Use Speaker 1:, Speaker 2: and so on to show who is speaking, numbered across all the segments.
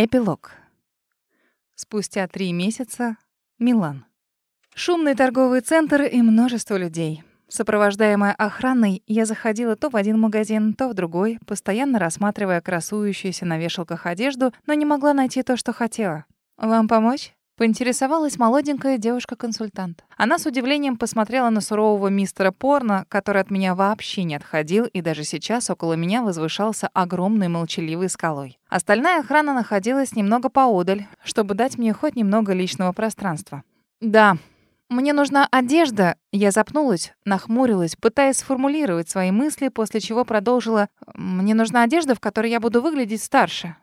Speaker 1: Эпилог. Спустя три месяца. Милан. Шумный торговый центр и множество людей. Сопровождаемая охраной, я заходила то в один магазин, то в другой, постоянно рассматривая красующуюся на вешалках одежду, но не могла найти то, что хотела. «Вам помочь?» Поинтересовалась молоденькая девушка-консультант. Она с удивлением посмотрела на сурового мистера Порно, который от меня вообще не отходил, и даже сейчас около меня возвышался огромный молчаливый скалой. Остальная охрана находилась немного поодаль, чтобы дать мне хоть немного личного пространства. «Да, мне нужна одежда». Я запнулась, нахмурилась, пытаясь сформулировать свои мысли, после чего продолжила. «Мне нужна одежда, в которой я буду выглядеть старше».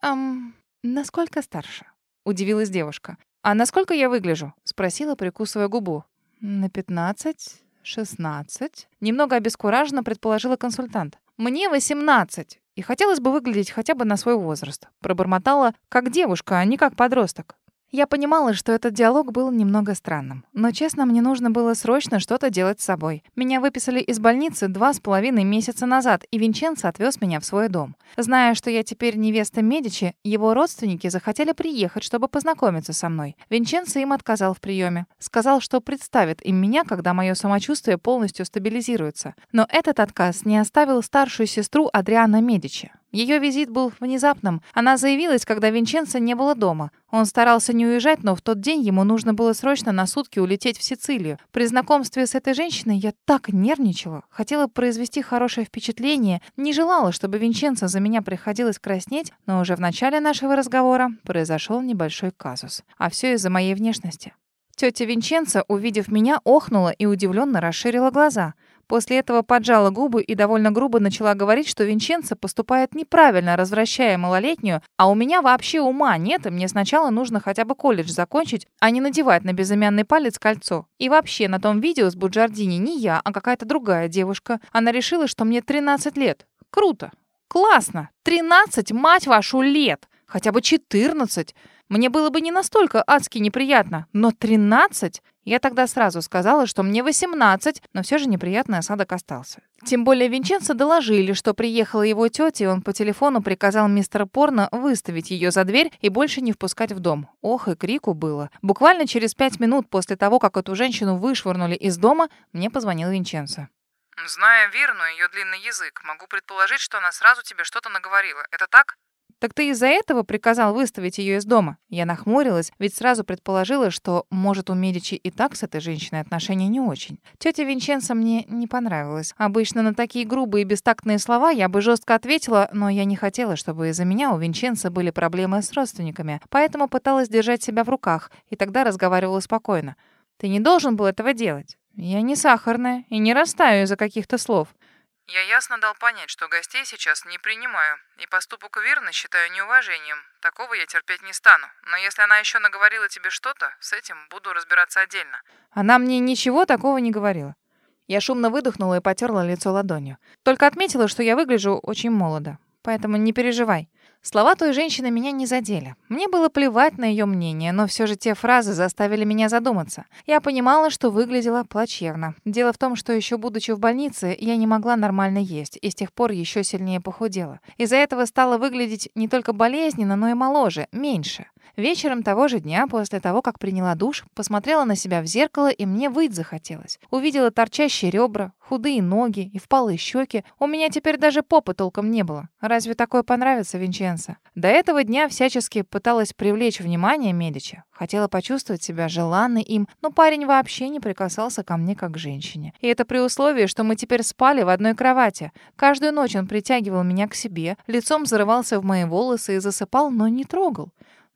Speaker 1: «Эм, насколько старше?» — удивилась девушка. «А насколько я выгляжу?» — спросила, прикусывая губу. «На пятнадцать, шестнадцать». Немного обескураженно предположила консультант. «Мне восемнадцать, и хотелось бы выглядеть хотя бы на свой возраст». Пробормотала, как девушка, а не как подросток. Я понимала, что этот диалог был немного странным. Но, честно, мне нужно было срочно что-то делать с собой. Меня выписали из больницы два с половиной месяца назад, и Винченцо отвез меня в свой дом. Зная, что я теперь невеста Медичи, его родственники захотели приехать, чтобы познакомиться со мной. Винченцо им отказал в приеме. Сказал, что представит им меня, когда мое самочувствие полностью стабилизируется. Но этот отказ не оставил старшую сестру Адриана Медичи. Ее визит был внезапным. Она заявилась, когда Винченцо не было дома. Он старался не уезжать, но в тот день ему нужно было срочно на сутки улететь в Сицилию. При знакомстве с этой женщиной я так нервничала. Хотела произвести хорошее впечатление. Не желала, чтобы Винченцо за меня приходилось краснеть, но уже в начале нашего разговора произошел небольшой казус. А все из-за моей внешности. Тетя Винченцо, увидев меня, охнула и удивленно расширила глаза. После этого поджала губы и довольно грубо начала говорить, что Винченцо поступает неправильно, развращая малолетнюю, а у меня вообще ума нет, и мне сначала нужно хотя бы колледж закончить, а не надевать на безымянный палец кольцо. И вообще, на том видео с Буджардини не я, а какая-то другая девушка. Она решила, что мне 13 лет. Круто. Классно. 13, мать вашу, лет. Хотя бы 14. Мне было бы не настолько адски неприятно, но 13? Я тогда сразу сказала, что мне 18, но все же неприятный осадок остался. Тем более Винченцо доложили, что приехала его тетя, и он по телефону приказал мистера Порно выставить ее за дверь и больше не впускать в дом. Ох, и крику было. Буквально через пять минут после того, как эту женщину вышвырнули из дома, мне позвонил Винченцо.
Speaker 2: Зная Вирну и ее длинный язык, могу предположить, что она сразу тебе что-то наговорила. Это так?
Speaker 1: «Так ты из-за этого приказал выставить ее из дома?» Я нахмурилась, ведь сразу предположила, что, может, у Медичи и так с этой женщиной отношения не очень. Тетя Винченцо мне не понравилась. Обычно на такие грубые и бестактные слова я бы жестко ответила, но я не хотела, чтобы из-за меня у Винченцо были проблемы с родственниками, поэтому пыталась держать себя в руках, и тогда разговаривала спокойно. «Ты не должен был этого делать. Я не сахарная и не растаю из-за каких-то слов».
Speaker 2: Я ясно дал понять, что гостей сейчас не принимаю, и поступок Вирны считаю неуважением. Такого я терпеть не стану. Но если она еще наговорила тебе что-то, с этим буду разбираться отдельно.
Speaker 1: Она мне ничего такого не говорила. Я шумно выдохнула и потерла лицо ладонью. Только отметила, что я выгляжу очень молодо. Поэтому не переживай. Слова той женщины меня не задели. Мне было плевать на ее мнение, но все же те фразы заставили меня задуматься. Я понимала, что выглядела плачевно. Дело в том, что еще будучи в больнице, я не могла нормально есть, и с тех пор еще сильнее похудела. Из-за этого стала выглядеть не только болезненно, но и моложе, меньше. Вечером того же дня, после того, как приняла душ, посмотрела на себя в зеркало, и мне выть захотелось. Увидела торчащие ребра, худые ноги и впалые щеки. У меня теперь даже попы толком не было. Разве такое понравится Винченцо? До этого дня всячески пыталась привлечь внимание Медичи. Хотела почувствовать себя желанной им, но парень вообще не прикасался ко мне как к женщине. И это при условии, что мы теперь спали в одной кровати. Каждую ночь он притягивал меня к себе, лицом зарывался в мои волосы и засыпал, но не трогал.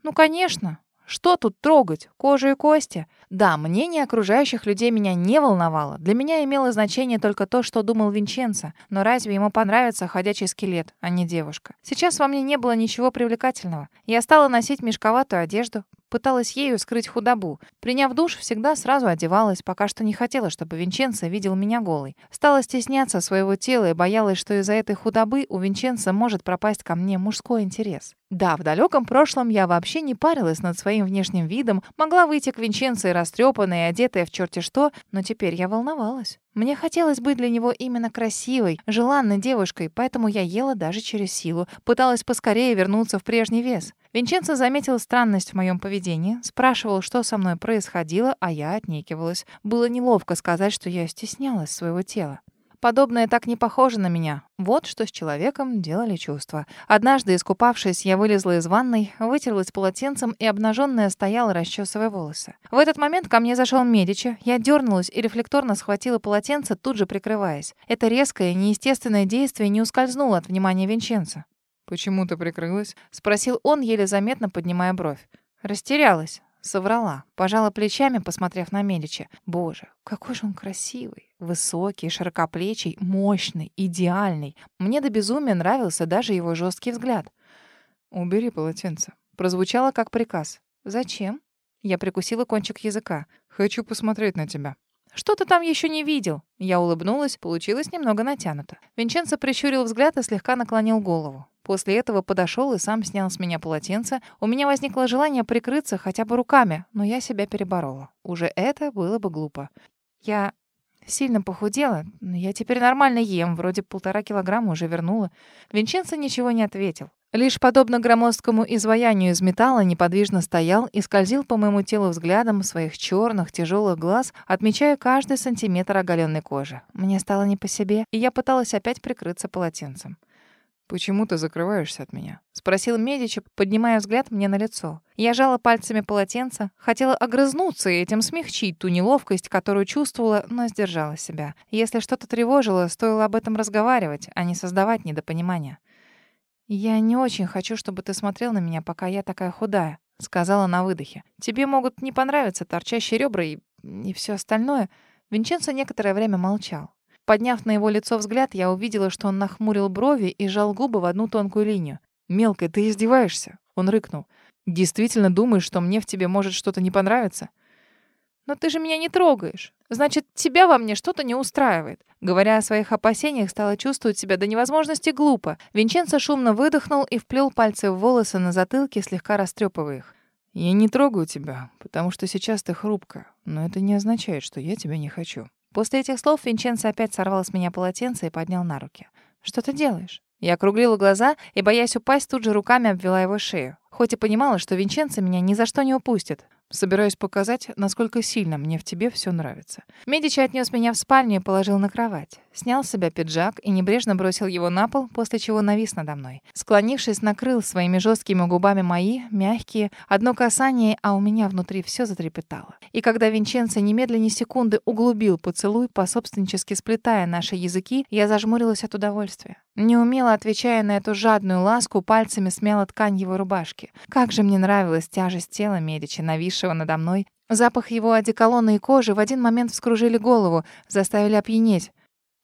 Speaker 1: Ну, конечно. Что тут трогать? Кожа и кости? Да, мнение окружающих людей меня не волновало. Для меня имело значение только то, что думал Винченцо. Но разве ему понравится ходячий скелет, а не девушка? Сейчас во мне не было ничего привлекательного. Я стала носить мешковатую одежду, пыталась ею скрыть худобу. Приняв душ, всегда сразу одевалась, пока что не хотела, чтобы Винченцо видел меня голой. Стала стесняться своего тела и боялась, что из-за этой худобы у Винченцо может пропасть ко мне мужской интерес. Да, в далеком прошлом я вообще не парилась над своим внешним видом, могла выйти к Винченцо и растрепанная, и одетая в черти что, но теперь я волновалась. Мне хотелось быть для него именно красивой, желанной девушкой, поэтому я ела даже через силу, пыталась поскорее вернуться в прежний вес. Винченцо заметил странность в моем поведении, спрашивал, что со мной происходило, а я отнекивалась. Было неловко сказать, что я стеснялась своего тела. Подобное так не похоже на меня. Вот что с человеком делали чувства. Однажды, искупавшись, я вылезла из ванной, вытерлась полотенцем и обнаженная стояла, расчесывая волосы. В этот момент ко мне зашел Медичи. Я дернулась и рефлекторно схватила полотенце, тут же прикрываясь. Это резкое, неестественное действие не ускользнуло от внимания Винченца.
Speaker 2: «Почему ты прикрылась?»
Speaker 1: — спросил он, еле заметно поднимая бровь. Растерялась. Соврала. Пожала плечами, посмотрев на Медичи. Боже, какой же он красивый. Высокий, широкоплечий, мощный, идеальный. Мне до безумия нравился даже его жесткий взгляд.
Speaker 2: «Убери полотенце».
Speaker 1: Прозвучало как приказ. «Зачем?» Я прикусила кончик языка.
Speaker 2: «Хочу посмотреть на тебя».
Speaker 1: «Что ты там еще не видел?» Я улыбнулась, получилось немного натянуто. Винченцо прищурил взгляд и слегка наклонил голову. После этого подошел и сам снял с меня полотенце. У меня возникло желание прикрыться хотя бы руками, но я себя переборола. Уже это было бы глупо. Я сильно похудела, но я теперь нормально ем, вроде полтора килограмма уже вернула. Винченцо ничего не ответил. Лишь подобно громоздкому изваянию из металла неподвижно стоял и скользил по моему телу взглядом своих черных тяжелых глаз, отмечая каждый сантиметр оголенной кожи. Мне стало не по себе, и я пыталась опять прикрыться полотенцем.
Speaker 2: «Почему ты закрываешься от меня?»
Speaker 1: — спросил Медичи, поднимая взгляд мне на лицо. Я жала пальцами полотенца, хотела огрызнуться и этим смягчить ту неловкость, которую чувствовала, но сдержала себя. Если что-то тревожило, стоило об этом разговаривать, а не создавать недопонимания. «Я не очень хочу, чтобы ты смотрел на меня, пока я такая худая», — сказала на выдохе. «Тебе могут не понравиться торчащие ребра и, и все остальное». Винченцо некоторое время молчал. Подняв на его лицо взгляд, я увидела, что он нахмурил брови и сжал губы в одну тонкую линию.
Speaker 2: «Мелкая, ты издеваешься?» Он рыкнул. «Действительно думаешь, что мне в тебе может что-то не понравиться?»
Speaker 1: «Но ты же меня не трогаешь. Значит, тебя во мне что-то не устраивает». Говоря о своих опасениях, стала чувствовать себя до невозможности глупо. Винченцо шумно выдохнул и вплел пальцы в волосы на затылке, слегка растрепывая их.
Speaker 2: «Я не трогаю тебя, потому что сейчас ты хрупкая, но это не означает, что я тебя не хочу».
Speaker 1: После этих слов Винченцо опять сорвал с меня полотенце и поднял на руки. «Что ты делаешь?» Я округлила глаза и, боясь упасть, тут же руками обвела его шею. Хоть и понимала, что Винченцо меня ни за что не упустит.
Speaker 2: Собираюсь показать, насколько сильно мне в тебе все нравится.
Speaker 1: Медичи отнес меня в спальню и положил на кровать. Снял с себя пиджак и небрежно бросил его на пол, после чего навис надо мной. Склонившись, накрыл своими жесткими губами мои, мягкие, одно касание, а у меня внутри все затрепетало. И когда Винченцо немедленно секунды углубил поцелуй, пособственнически сплетая наши языки, я зажмурилась от удовольствия. Неумело отвечая на эту жадную ласку, пальцами смяла ткань его рубашки. Как же мне нравилась тяжесть тела Медичи, нависшего надо мной. Запах его одеколона и кожи в один момент вскружили голову, заставили опьянеть.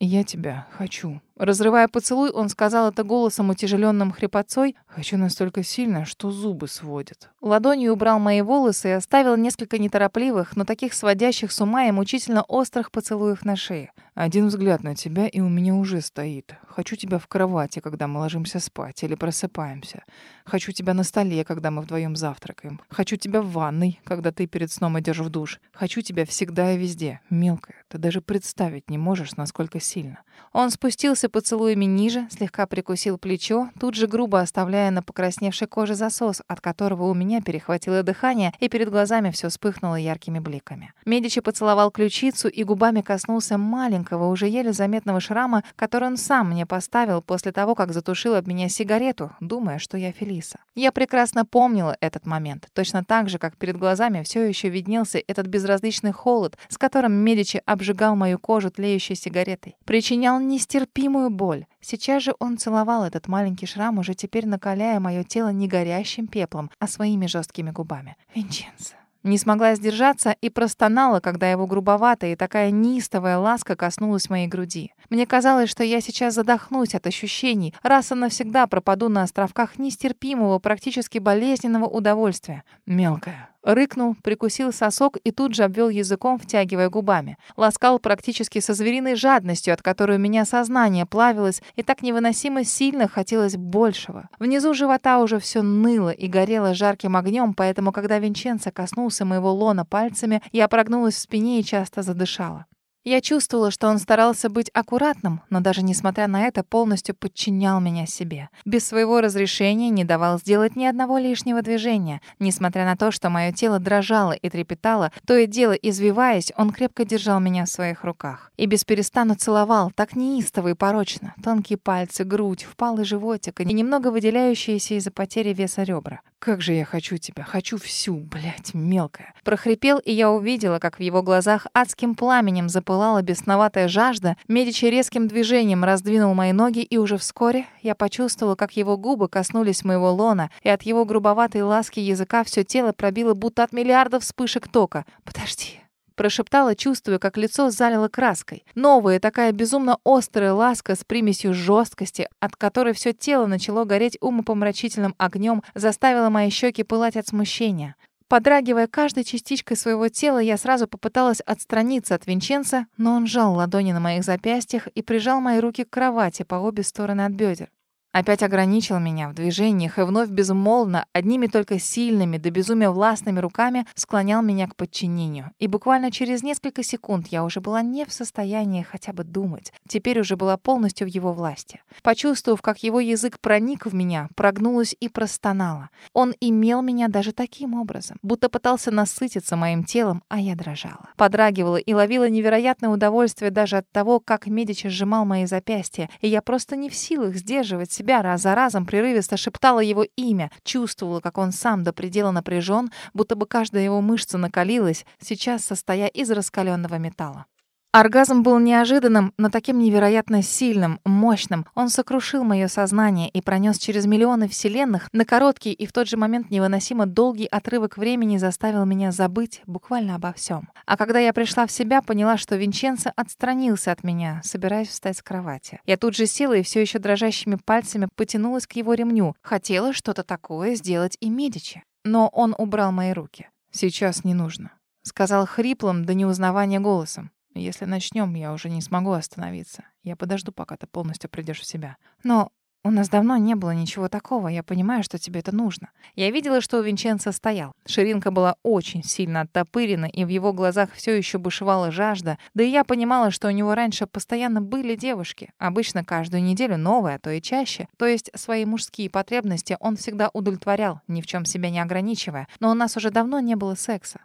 Speaker 2: «Я тебя хочу»,
Speaker 1: Разрывая поцелуй, он сказал это голосом утяжеленным хрипотцой.
Speaker 2: «Хочу настолько сильно, что зубы сводят».
Speaker 1: Ладонью убрал мои волосы и оставил несколько неторопливых, но таких сводящих с ума и мучительно острых поцелуев на шее.
Speaker 2: «Один взгляд на тебя, и у меня уже стоит. Хочу тебя в кровати, когда мы ложимся спать или просыпаемся. Хочу тебя на столе, когда мы вдвоем завтракаем. Хочу тебя в ванной, когда ты перед сном идешь в душ. Хочу тебя всегда и везде. Мелкая, ты даже представить не можешь, насколько сильно».
Speaker 1: Он спустился поцелуями ниже, слегка прикусил плечо, тут же грубо оставляя на покрасневшей коже засос, от которого у меня перехватило дыхание, и перед глазами все вспыхнуло яркими бликами. Медичи поцеловал ключицу и губами коснулся маленького, уже еле заметного шрама, который он сам мне поставил после того, как затушил от меня сигарету, думая, что я Фелиса. Я прекрасно помнила этот момент, точно так же, как перед глазами все еще виднелся этот безразличный холод, с которым Медичи обжигал мою кожу тлеющей сигаретой. Причинял нестерпимую невыносимую боль. Сейчас же он целовал этот маленький шрам, уже теперь накаляя мое тело не горящим пеплом, а своими жесткими губами. «Винченцо, не смогла сдержаться и простонала, когда его грубоватая и такая неистовая ласка коснулась моей груди. Мне казалось, что я сейчас задохнусь от ощущений, раз и навсегда пропаду на островках нестерпимого, практически болезненного удовольствия. Мелкая. Рыкнул, прикусил сосок и тут же обвел языком, втягивая губами. Ласкал практически со звериной жадностью, от которой у меня сознание плавилось, и так невыносимо сильно хотелось большего. Внизу живота уже все ныло и горело жарким огнем, поэтому, когда Винченцо коснулся моего лона пальцами, я прогнулась в спине и часто задышала. Я чувствовала, что он старался быть аккуратным, но даже несмотря на это полностью подчинял меня себе. Без своего разрешения не давал сделать ни одного лишнего движения. Несмотря на то, что мое тело дрожало и трепетало, то и дело извиваясь, он крепко держал меня в своих руках. И без перестану целовал, так неистово и порочно. Тонкие пальцы, грудь, впалый животик и немного выделяющиеся из-за потери веса ребра.
Speaker 2: «Как же я хочу тебя! Хочу всю, блядь, мелкая!»
Speaker 1: Прохрипел, и я увидела, как в его глазах адским пламенем запылала бесноватая жажда. Медичи резким движением раздвинул мои ноги, и уже вскоре я почувствовала, как его губы коснулись моего лона, и от его грубоватой ласки языка все тело пробило будто от миллиардов вспышек тока. «Подожди!» Прошептала, чувствуя, как лицо залило краской. Новая, такая безумно острая ласка с примесью жесткости, от которой все тело начало гореть умопомрачительным огнем, заставила мои щеки пылать от смущения. Подрагивая каждой частичкой своего тела, я сразу попыталась отстраниться от Винченца, но он сжал ладони на моих запястьях и прижал мои руки к кровати по обе стороны от бедер. Опять ограничил меня в движениях и вновь безмолвно, одними только сильными до безумия властными руками склонял меня к подчинению. И буквально через несколько секунд я уже была не в состоянии хотя бы думать. Теперь уже была полностью в его власти. Почувствовав, как его язык проник в меня, прогнулась и простонала. Он имел меня даже таким образом, будто пытался насытиться моим телом, а я дрожала. Подрагивала и ловила невероятное удовольствие даже от того, как Медичи сжимал мои запястья, и я просто не в силах сдерживать себя раз за разом прерывисто шептала его имя, чувствовала, как он сам до предела напряжен, будто бы каждая его мышца накалилась, сейчас состоя из раскаленного металла. Оргазм был неожиданным, но таким невероятно сильным, мощным. Он сокрушил мое сознание и пронес через миллионы вселенных на короткий и в тот же момент невыносимо долгий отрывок времени заставил меня забыть буквально обо всем. А когда я пришла в себя, поняла, что Винченцо отстранился от меня, собираясь встать с кровати. Я тут же села и все еще дрожащими пальцами потянулась к его ремню. Хотела что-то такое сделать и Медичи. Но он убрал мои руки.
Speaker 2: «Сейчас не нужно», — сказал хриплым до неузнавания голосом. Если начнем, я уже не смогу остановиться. Я подожду, пока ты полностью придешь в себя.
Speaker 1: Но у нас давно не было ничего такого. Я понимаю, что тебе это нужно. Я видела, что у Винченца стоял. Ширинка была очень сильно оттопырена, и в его глазах все еще бушевала жажда. Да и я понимала, что у него раньше постоянно были девушки. Обычно каждую неделю новая, а то и чаще. То есть свои мужские потребности он всегда удовлетворял, ни в чем себя не ограничивая. Но у нас уже давно не было секса.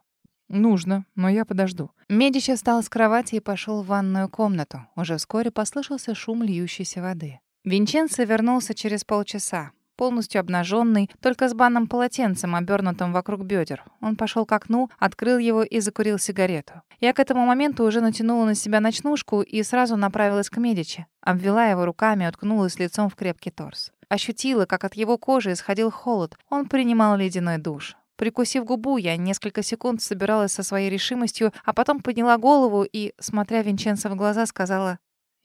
Speaker 2: «Нужно, но я подожду».
Speaker 1: Медичи встал с кровати и пошел в ванную комнату. Уже вскоре послышался шум льющейся воды. Винченцо вернулся через полчаса, полностью обнаженный, только с банным полотенцем, обернутым вокруг бедер. Он пошел к окну, открыл его и закурил сигарету. Я к этому моменту уже натянула на себя ночнушку и сразу направилась к Медичи. Обвела его руками, уткнулась лицом в крепкий торс. Ощутила, как от его кожи исходил холод. Он принимал ледяной душ. Прикусив губу, я несколько секунд собиралась со своей решимостью, а потом подняла голову и, смотря Винченцо в глаза, сказала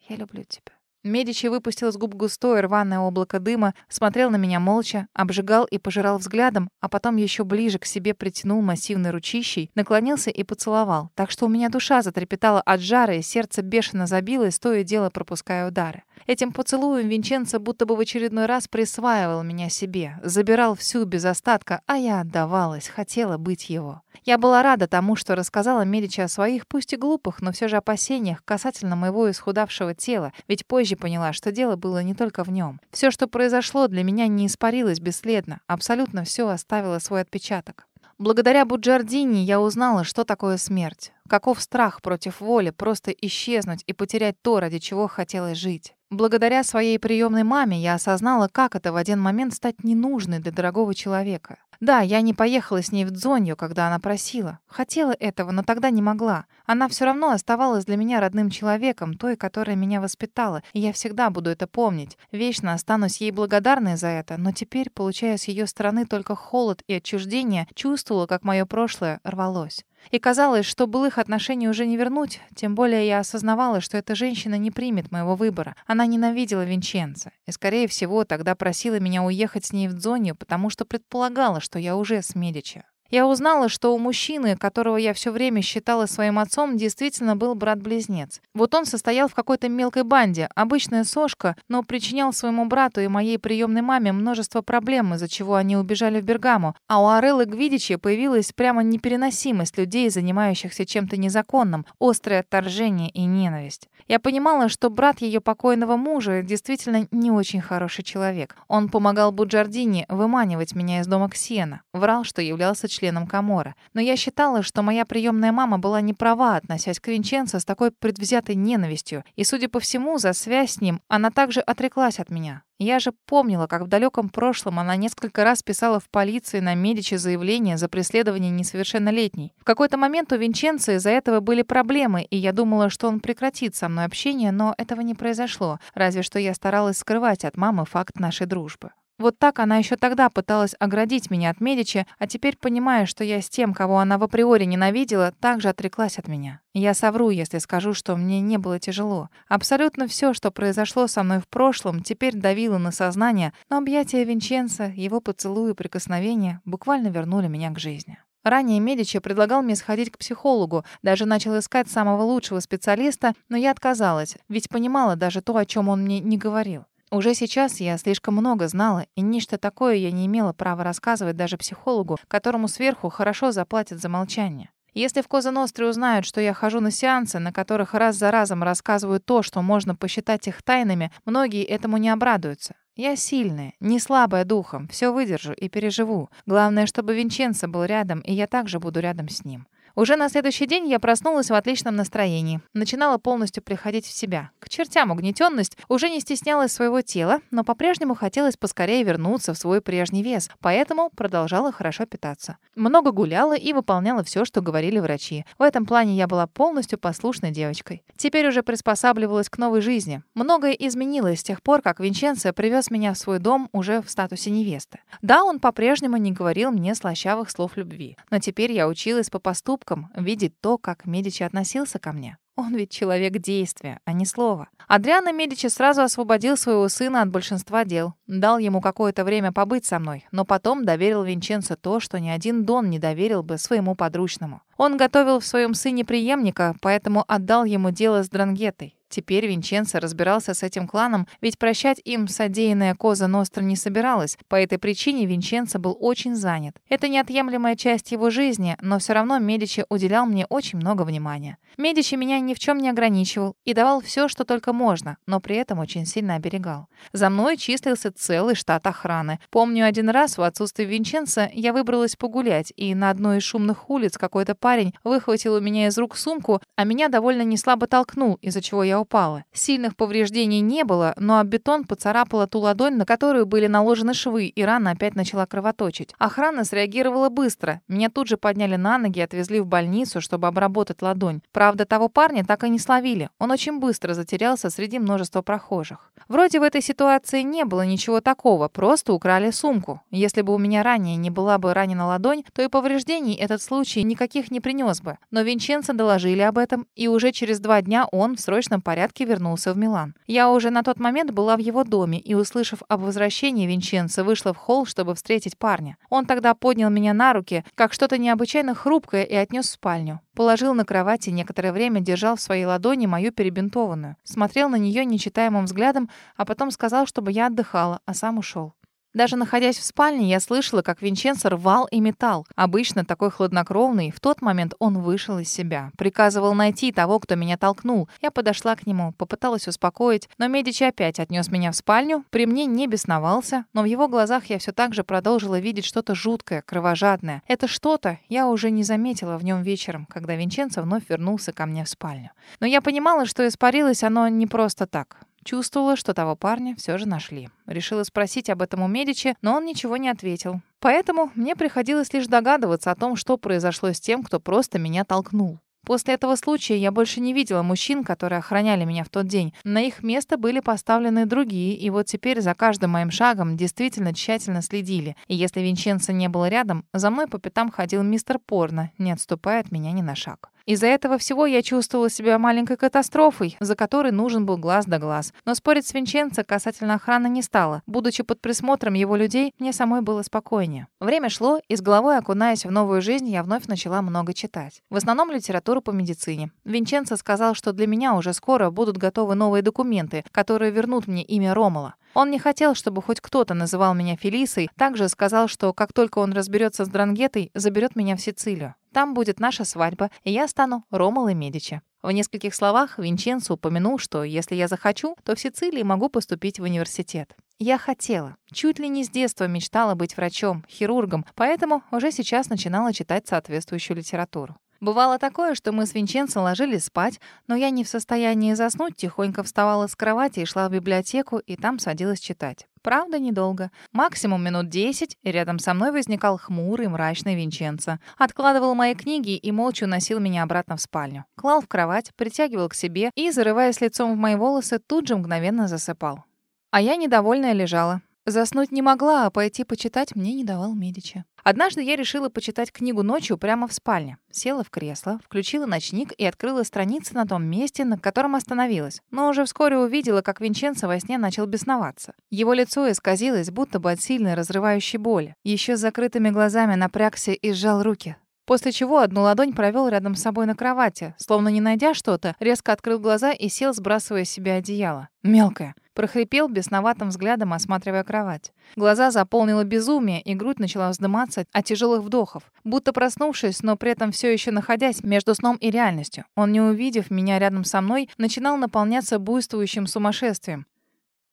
Speaker 1: «Я люблю тебя». Медичи выпустил из губ густое рваное облако дыма, смотрел на меня молча, обжигал и пожирал взглядом, а потом еще ближе к себе притянул массивной ручищей, наклонился и поцеловал. Так что у меня душа затрепетала от жара, и сердце бешено забилось, то и дело пропуская удары. Этим поцелуем Винченцо будто бы в очередной раз присваивал меня себе, забирал всю без остатка, а я отдавалась, хотела быть его. Я была рада тому, что рассказала Медичи о своих, пусть и глупых, но все же опасениях касательно моего исхудавшего тела, ведь позже поняла, что дело было не только в нем. Все, что произошло, для меня не испарилось бесследно, абсолютно все оставило свой отпечаток. Благодаря Буджардини я узнала, что такое смерть. Каков страх против воли просто исчезнуть и потерять то, ради чего хотелось жить. Благодаря своей приемной маме я осознала, как это в один момент стать ненужной для дорогого человека. Да, я не поехала с ней в Дзонью, когда она просила. Хотела этого, но тогда не могла. Она все равно оставалась для меня родным человеком, той, которая меня воспитала, и я всегда буду это помнить. Вечно останусь ей благодарной за это, но теперь, получая с ее стороны только холод и отчуждение, чувствовала, как мое прошлое рвалось. И казалось, что былых отношений уже не вернуть, тем более я осознавала, что эта женщина не примет моего выбора. Она ненавидела Винченца и, скорее всего, тогда просила меня уехать с ней в Дзонью, потому что предполагала, что я уже с Медичи. Я узнала, что у мужчины, которого я все время считала своим отцом, действительно был брат-близнец. Вот он состоял в какой-то мелкой банде, обычная сошка, но причинял своему брату и моей приемной маме множество проблем, из-за чего они убежали в Бергаму. А у Ареллы Гвидичи появилась прямо непереносимость людей, занимающихся чем-то незаконным, острое отторжение и ненависть. Я понимала, что брат ее покойного мужа действительно не очень хороший человек. Он помогал Буджардини выманивать меня из дома Ксена, врал, что являлся членом Камора. Но я считала, что моя приемная мама была не права, относясь к Винченцо с такой предвзятой ненавистью, и, судя по всему, за связь с ним она также отреклась от меня. Я же помнила, как в далеком прошлом она несколько раз писала в полиции на Медичи заявление за преследование несовершеннолетней. В какой-то момент у Винченцо из-за этого были проблемы, и я думала, что он прекратит со мной общение, но этого не произошло, разве что я старалась скрывать от мамы факт нашей дружбы. Вот так она еще тогда пыталась оградить меня от Медичи, а теперь, понимая, что я с тем, кого она в априори ненавидела, также отреклась от меня. Я совру, если скажу, что мне не было тяжело. Абсолютно все, что произошло со мной в прошлом, теперь давило на сознание, но объятия Винченца, его поцелуи и прикосновения буквально вернули меня к жизни. Ранее Медичи предлагал мне сходить к психологу, даже начал искать самого лучшего специалиста, но я отказалась, ведь понимала даже то, о чем он мне не говорил. Уже сейчас я слишком много знала, и нечто такое я не имела права рассказывать даже психологу, которому сверху хорошо заплатят за молчание. Если в Коза Ностре узнают, что я хожу на сеансы, на которых раз за разом рассказываю то, что можно посчитать их тайнами, многие этому не обрадуются. Я сильная, не слабая духом, все выдержу и переживу. Главное, чтобы Винченцо был рядом, и я также буду рядом с ним. Уже на следующий день я проснулась в отличном настроении. Начинала полностью приходить в себя. К чертям угнетенность, уже не стеснялась своего тела, но по-прежнему хотелось поскорее вернуться в свой прежний вес, поэтому продолжала хорошо питаться. Много гуляла и выполняла все, что говорили врачи. В этом плане я была полностью послушной девочкой. Теперь уже приспосабливалась к новой жизни. Многое изменилось с тех пор, как Винченцо привез меня в свой дом уже в статусе невесты. Да, он по-прежнему не говорил мне слащавых слов любви, но теперь я училась по поступку поступкам видеть то, как Медичи относился ко мне. Он ведь человек действия, а не слова. Адриано Медичи сразу освободил своего сына от большинства дел. Дал ему какое-то время побыть со мной, но потом доверил Винченцо то, что ни один Дон не доверил бы своему подручному. Он готовил в своем сыне преемника, поэтому отдал ему дело с Дрангетой. Теперь Винченцо разбирался с этим кланом, ведь прощать им содеянное Коза Ностра не собиралась. По этой причине Винченцо был очень занят. Это неотъемлемая часть его жизни, но все равно Медичи уделял мне очень много внимания. Медичи меня ни в чем не ограничивал и давал все, что только можно, но при этом очень сильно оберегал. За мной числился целый штат охраны. Помню, один раз в отсутствие Винченца я выбралась погулять, и на одной из шумных улиц какой-то парень выхватил у меня из рук сумку, а меня довольно неслабо толкнул, из-за чего я упала. Сильных повреждений не было, но об бетон поцарапала ту ладонь, на которую были наложены швы, и рана опять начала кровоточить. Охрана среагировала быстро. Меня тут же подняли на ноги и отвезли в больницу, чтобы обработать ладонь. Правда, того парня так и не словили. Он очень быстро затерялся среди множества прохожих. Вроде в этой ситуации не было ничего такого, просто украли сумку. Если бы у меня ранее не была бы ранена ладонь, то и повреждений этот случай никаких не принес бы. Но Винченцо доложили об этом, и уже через два дня он в срочном порядке порядке вернулся в Милан. Я уже на тот момент была в его доме и, услышав об возвращении Винченца, вышла в холл, чтобы встретить парня. Он тогда поднял меня на руки, как что-то необычайно хрупкое, и отнес в спальню. Положил на кровати, некоторое время держал в своей ладони мою перебинтованную. Смотрел на нее нечитаемым взглядом, а потом сказал, чтобы я отдыхала, а сам ушел. Даже находясь в спальне, я слышала, как Винченцо рвал и метал. Обычно такой хладнокровный, в тот момент он вышел из себя. Приказывал найти того, кто меня толкнул. Я подошла к нему, попыталась успокоить, но Медичи опять отнес меня в спальню. При мне не бесновался, но в его глазах я все так же продолжила видеть что-то жуткое, кровожадное. Это что-то я уже не заметила в нем вечером, когда Винченцо вновь вернулся ко мне в спальню. Но я понимала, что испарилось оно не просто так. Чувствовала, что того парня все же нашли. Решила спросить об этом у Медичи, но он ничего не ответил. Поэтому мне приходилось лишь догадываться о том, что произошло с тем, кто просто меня толкнул. После этого случая я больше не видела мужчин, которые охраняли меня в тот день. На их место были поставлены другие, и вот теперь за каждым моим шагом действительно тщательно следили. И если Винченцо не был рядом, за мной по пятам ходил мистер Порно, не отступая от меня ни на шаг. Из-за этого всего я чувствовала себя маленькой катастрофой, за которой нужен был глаз да глаз. Но спорить с Винченцо касательно охраны не стала. Будучи под присмотром его людей, мне самой было спокойнее. Время шло, и с головой окунаясь в новую жизнь, я вновь начала много читать. В основном литературу по медицине. Винченцо сказал, что для меня уже скоро будут готовы новые документы, которые вернут мне имя Ромала. Он не хотел, чтобы хоть кто-то называл меня Фелисой, также сказал, что как только он разберется с Дрангетой, заберет меня в Сицилию. Там будет наша свадьба, и я стану Ромалой Медичи. В нескольких словах Винченцо упомянул, что если я захочу, то в Сицилии могу поступить в университет. Я хотела. Чуть ли не с детства мечтала быть врачом, хирургом, поэтому уже сейчас начинала читать соответствующую литературу. Бывало такое, что мы с Винченцо ложились спать, но я не в состоянии заснуть, тихонько вставала с кровати и шла в библиотеку, и там садилась читать. Правда, недолго. Максимум минут десять, и рядом со мной возникал хмурый, мрачный Винченцо. Откладывал мои книги и молча уносил меня обратно в спальню. Клал в кровать, притягивал к себе и, зарываясь лицом в мои волосы, тут же мгновенно засыпал. А я недовольная лежала. Заснуть не могла, а пойти почитать мне не давал Медичи. Однажды я решила почитать книгу ночью прямо в спальне. Села в кресло, включила ночник и открыла страницы на том месте, на котором остановилась. Но уже вскоре увидела, как Винченцо во сне начал бесноваться. Его лицо исказилось, будто бы от сильной разрывающей боли. Еще с закрытыми глазами напрягся и сжал руки. После чего одну ладонь провел рядом с собой на кровати, словно не найдя что-то, резко открыл глаза и сел, сбрасывая с себя одеяло. Мелкая прохрипел бесноватым взглядом, осматривая кровать. Глаза заполнило безумие, и грудь начала вздыматься от тяжелых вдохов. Будто проснувшись, но при этом все еще находясь между сном и реальностью, он, не увидев меня рядом со мной, начинал наполняться буйствующим сумасшествием.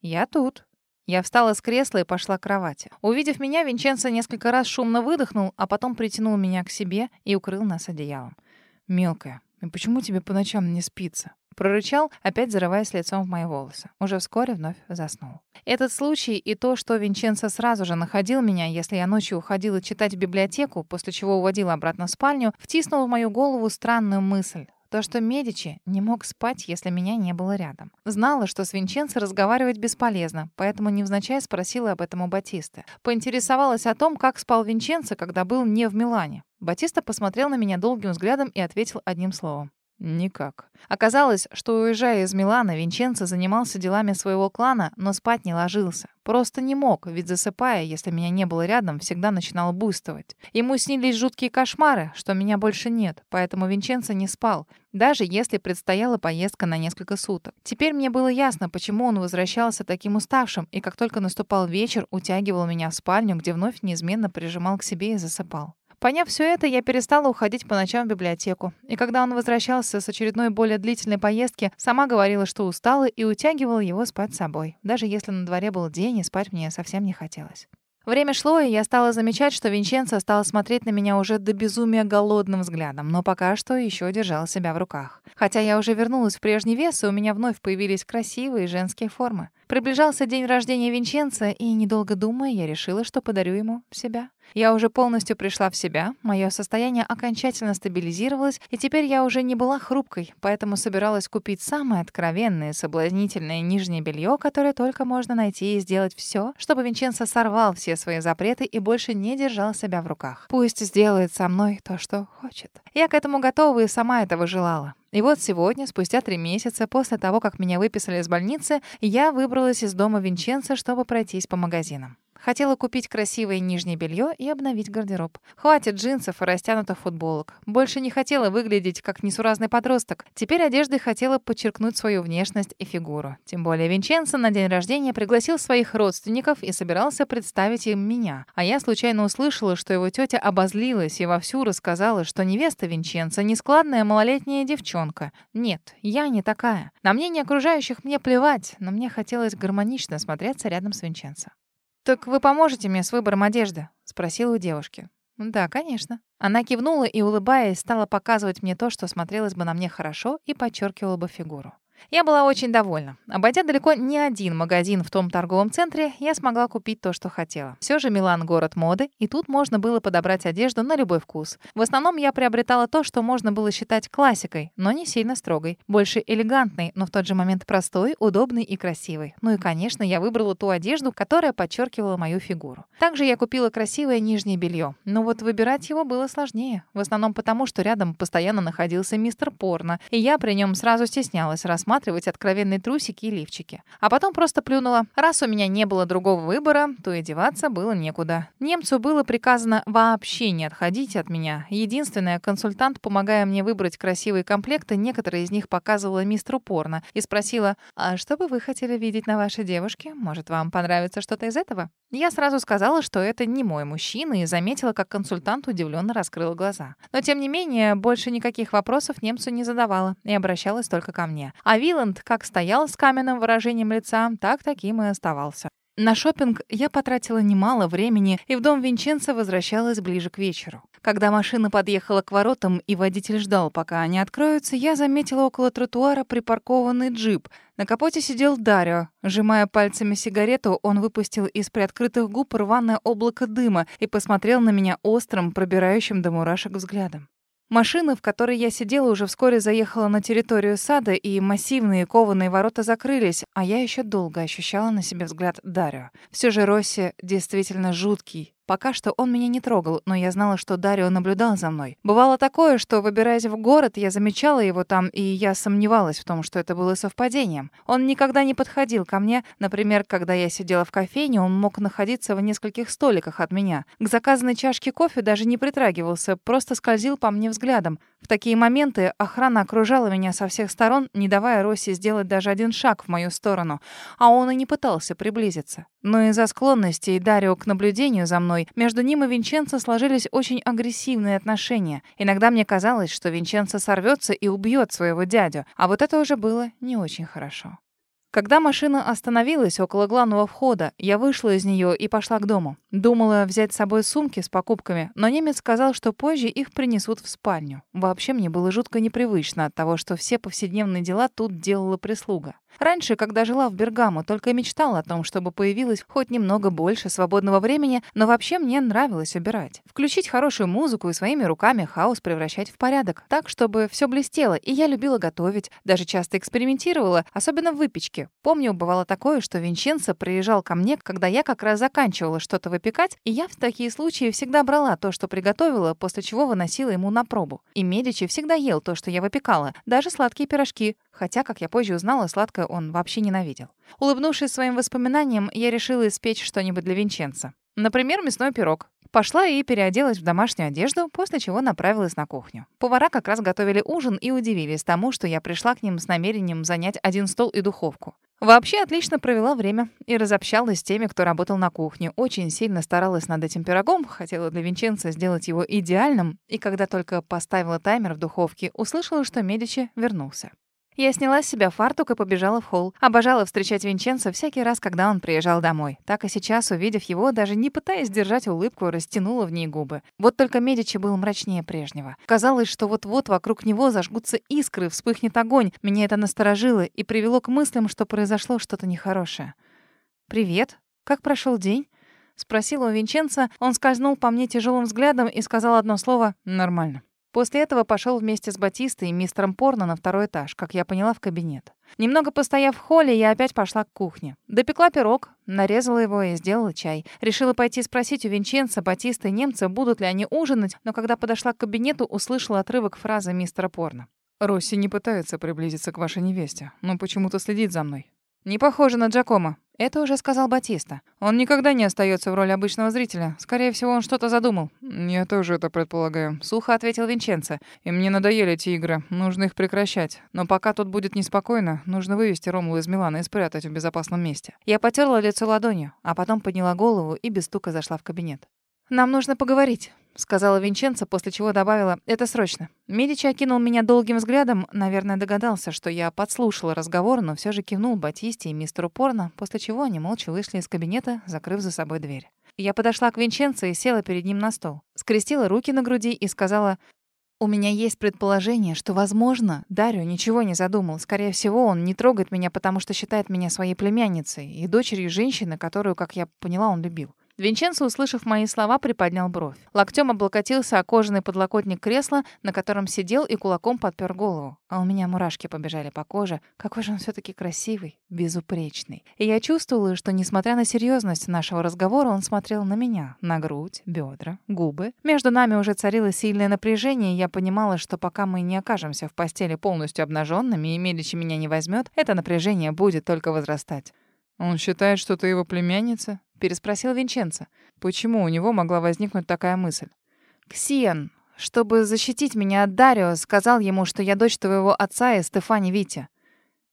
Speaker 1: «Я тут». Я встала с кресла и пошла к кровати. Увидев меня, Винченцо несколько раз шумно выдохнул, а потом притянул меня к себе и укрыл нас одеялом. «Мелкая, и почему тебе по ночам не спится?» Прорычал, опять зарываясь лицом в мои волосы. Уже вскоре вновь заснул. Этот случай и то, что Винченцо сразу же находил меня, если я ночью уходила читать в библиотеку, после чего уводила обратно в спальню, втиснул в мою голову странную мысль. То, что Медичи не мог спать, если меня не было рядом. Знала, что с Винченцо разговаривать бесполезно, поэтому невзначай спросила об этом у Батисты. Поинтересовалась о том, как спал Винченцо, когда был не в Милане. Батиста посмотрел на меня долгим взглядом и ответил одним словом. Никак. Оказалось, что уезжая из Милана, Винченцо занимался делами своего клана, но спать не ложился. Просто не мог, ведь засыпая, если меня не было рядом, всегда начинал буйствовать. Ему снились жуткие кошмары, что меня больше нет, поэтому Винченцо не спал, даже если предстояла поездка на несколько суток. Теперь мне было ясно, почему он возвращался таким уставшим, и как только наступал вечер, утягивал меня в спальню, где вновь неизменно прижимал к себе и засыпал. Поняв все это, я перестала уходить по ночам в библиотеку. И когда он возвращался с очередной более длительной поездки, сама говорила, что устала, и утягивала его спать с собой. Даже если на дворе был день, и спать мне совсем не хотелось. Время шло, и я стала замечать, что Винченцо стал смотреть на меня уже до безумия голодным взглядом, но пока что еще держал себя в руках. Хотя я уже вернулась в прежний вес, и у меня вновь появились красивые женские формы. Приближался день рождения Винченца, и, недолго думая, я решила, что подарю ему себя. Я уже полностью пришла в себя, мое состояние окончательно стабилизировалось, и теперь я уже не была хрупкой, поэтому собиралась купить самое откровенное, соблазнительное нижнее белье, которое только можно найти, и сделать все, чтобы Винченцо сорвал все свои запреты и больше не держал себя в руках. Пусть сделает со мной то, что хочет. Я к этому готова и сама этого желала. И вот сегодня, спустя три месяца после того, как меня выписали из больницы, я выбралась из дома Винченца, чтобы пройтись по магазинам. Хотела купить красивое нижнее белье и обновить гардероб. Хватит джинсов и растянутых футболок. Больше не хотела выглядеть как несуразный подросток. Теперь одеждой хотела подчеркнуть свою внешность и фигуру. Тем более Винченцо на день рождения пригласил своих родственников и собирался представить им меня. А я случайно услышала, что его тетя обозлилась и вовсю рассказала, что невеста Винченцо нескладная малолетняя девчонка. Нет, я не такая. На мнение окружающих мне плевать, но мне хотелось гармонично смотреться рядом с Винченцо. «Так вы поможете мне с выбором одежды?» — спросила у девушки. «Да, конечно». Она кивнула и, улыбаясь, стала показывать мне то, что смотрелось бы на мне хорошо и подчеркивало бы фигуру. Я была очень довольна. Обойдя далеко не один магазин в том торговом центре, я смогла купить то, что хотела. Все же Милан — город моды, и тут можно было подобрать одежду на любой вкус. В основном я приобретала то, что можно было считать классикой, но не сильно строгой. Больше элегантной, но в тот же момент простой, удобной и красивой. Ну и, конечно, я выбрала ту одежду, которая подчеркивала мою фигуру. Также я купила красивое нижнее белье. Но вот выбирать его было сложнее. В основном потому, что рядом постоянно находился мистер Порно, и я при нем сразу стеснялась рассматривать рассматривать откровенные трусики и лифчики. А потом просто плюнула. Раз у меня не было другого выбора, то и деваться было некуда. Немцу было приказано вообще не отходить от меня. Единственное, консультант, помогая мне выбрать красивые комплекты, некоторые из них показывала мистеру порно и спросила, «А что бы вы хотели видеть на вашей девушке? Может, вам понравится что-то из этого?» Я сразу сказала, что это не мой мужчина, и заметила, как консультант удивленно раскрыл глаза. Но, тем не менее, больше никаких вопросов немцу не задавала и обращалась только ко мне. А Виланд как стоял с каменным выражением лица, так таким и оставался. На шопинг я потратила немало времени и в дом Винченца возвращалась ближе к вечеру. Когда машина подъехала к воротам и водитель ждал, пока они откроются, я заметила около тротуара припаркованный джип. На капоте сидел Дарио. Сжимая пальцами сигарету, он выпустил из приоткрытых губ рваное облако дыма и посмотрел на меня острым, пробирающим до мурашек взглядом. Машина, в которой я сидела, уже вскоре заехала на территорию сада, и массивные кованые ворота закрылись, а я еще долго ощущала на себе взгляд Дарио. Все же Росси действительно жуткий, Пока что он меня не трогал, но я знала, что Дарио наблюдал за мной. Бывало такое, что, выбираясь в город, я замечала его там, и я сомневалась в том, что это было совпадением. Он никогда не подходил ко мне. Например, когда я сидела в кофейне, он мог находиться в нескольких столиках от меня. К заказанной чашке кофе даже не притрагивался, просто скользил по мне взглядом. В такие моменты охрана окружала меня со всех сторон, не давая Росси сделать даже один шаг в мою сторону. А он и не пытался приблизиться. Но из-за склонности Дарио к наблюдению за мной, между ним и Винченцо сложились очень агрессивные отношения. Иногда мне казалось, что Винченцо сорвется и убьет своего дядю, а вот это уже было не очень хорошо. Когда машина остановилась около главного входа, я вышла из нее и пошла к дому. Думала взять с собой сумки с покупками, но немец сказал, что позже их принесут в спальню. Вообще мне было жутко непривычно от того, что все повседневные дела тут делала прислуга. Раньше, когда жила в Бергамо, только мечтала о том, чтобы появилось хоть немного больше свободного времени, но вообще мне нравилось убирать. Включить хорошую музыку и своими руками хаос превращать в порядок, так, чтобы все блестело, и я любила готовить, даже часто экспериментировала, особенно в выпечке. Помню, бывало такое, что Винченцо приезжал ко мне, когда я как раз заканчивала что-то выпекать, и я в такие случаи всегда брала то, что приготовила, после чего выносила ему на пробу. И Медичи всегда ел то, что я выпекала, даже сладкие пирожки, хотя, как я позже узнала, сладкое он вообще ненавидел. Улыбнувшись своим воспоминаниям, я решила испечь что-нибудь для Винченца. Например, мясной пирог. Пошла и переоделась в домашнюю одежду, после чего направилась на кухню. Повара как раз готовили ужин и удивились тому, что я пришла к ним с намерением занять один стол и духовку. Вообще отлично провела время и разобщалась с теми, кто работал на кухне. Очень сильно старалась над этим пирогом, хотела для Винченца сделать его идеальным, и когда только поставила таймер в духовке, услышала, что Медичи вернулся. Я сняла с себя фартук и побежала в холл. Обожала встречать Винченцо всякий раз, когда он приезжал домой. Так и сейчас, увидев его, даже не пытаясь держать улыбку, растянула в ней губы. Вот только Медичи был мрачнее прежнего. Казалось, что вот-вот вокруг него зажгутся искры, вспыхнет огонь. Меня это насторожило и привело к мыслям, что произошло что-то нехорошее. «Привет. Как прошел день?» — спросила у Винченца. Он скользнул по мне тяжелым взглядом и сказал одно слово «нормально». После этого пошел вместе с Батистой и мистером Порно на второй этаж, как я поняла, в кабинет. Немного постояв в холле, я опять пошла к кухне. Допекла пирог, нарезала его и сделала чай. Решила пойти спросить у Винченца, Батиста и немца, будут ли они ужинать, но когда подошла к кабинету, услышала отрывок фразы мистера Порно.
Speaker 2: «Росси не пытается приблизиться к вашей невесте, но почему-то следит за мной».
Speaker 1: «Не похоже на Джакомо. Это уже сказал Батиста. Он никогда не остается в роли обычного зрителя. Скорее всего, он что-то задумал.
Speaker 2: Я тоже это предполагаю. Сухо ответил Винченцо. И мне надоели эти игры. Нужно их прекращать. Но пока тут будет неспокойно, нужно вывести Ромулу из Милана и спрятать в безопасном месте.
Speaker 1: Я потерла лицо ладонью, а потом подняла голову и без стука зашла в кабинет. Нам нужно поговорить. — сказала Винченцо, после чего добавила «это срочно». Медичи окинул меня долгим взглядом, наверное, догадался, что я подслушала разговор, но все же кивнул Батисте и мистеру Порно, после чего они молча вышли из кабинета, закрыв за собой дверь. Я подошла к Винченцо и села перед ним на стол. Скрестила руки на груди и сказала У меня есть предположение, что, возможно, Дарио ничего не задумал. Скорее всего, он не трогает меня, потому что считает меня своей племянницей и дочерью женщины, которую, как я поняла, он любил. Винченцо, услышав мои слова, приподнял бровь. Локтем облокотился о кожаный подлокотник кресла, на котором сидел и кулаком подпер голову. А у меня мурашки побежали по коже. Какой же он все таки красивый, безупречный. И я чувствовала, что, несмотря на серьезность нашего разговора, он смотрел на меня. На грудь, бедра, губы. Между нами уже царило сильное напряжение, и я понимала, что пока мы не окажемся в постели полностью обнаженными и Медичи меня не возьмет, это напряжение будет только возрастать.
Speaker 2: «Он считает, что ты его племянница?»
Speaker 1: Переспросил Винченцо.
Speaker 2: Почему у него могла возникнуть такая мысль?
Speaker 1: Ксиан, чтобы защитить меня от Дарио, сказал ему, что я дочь твоего отца и Стефани Вити.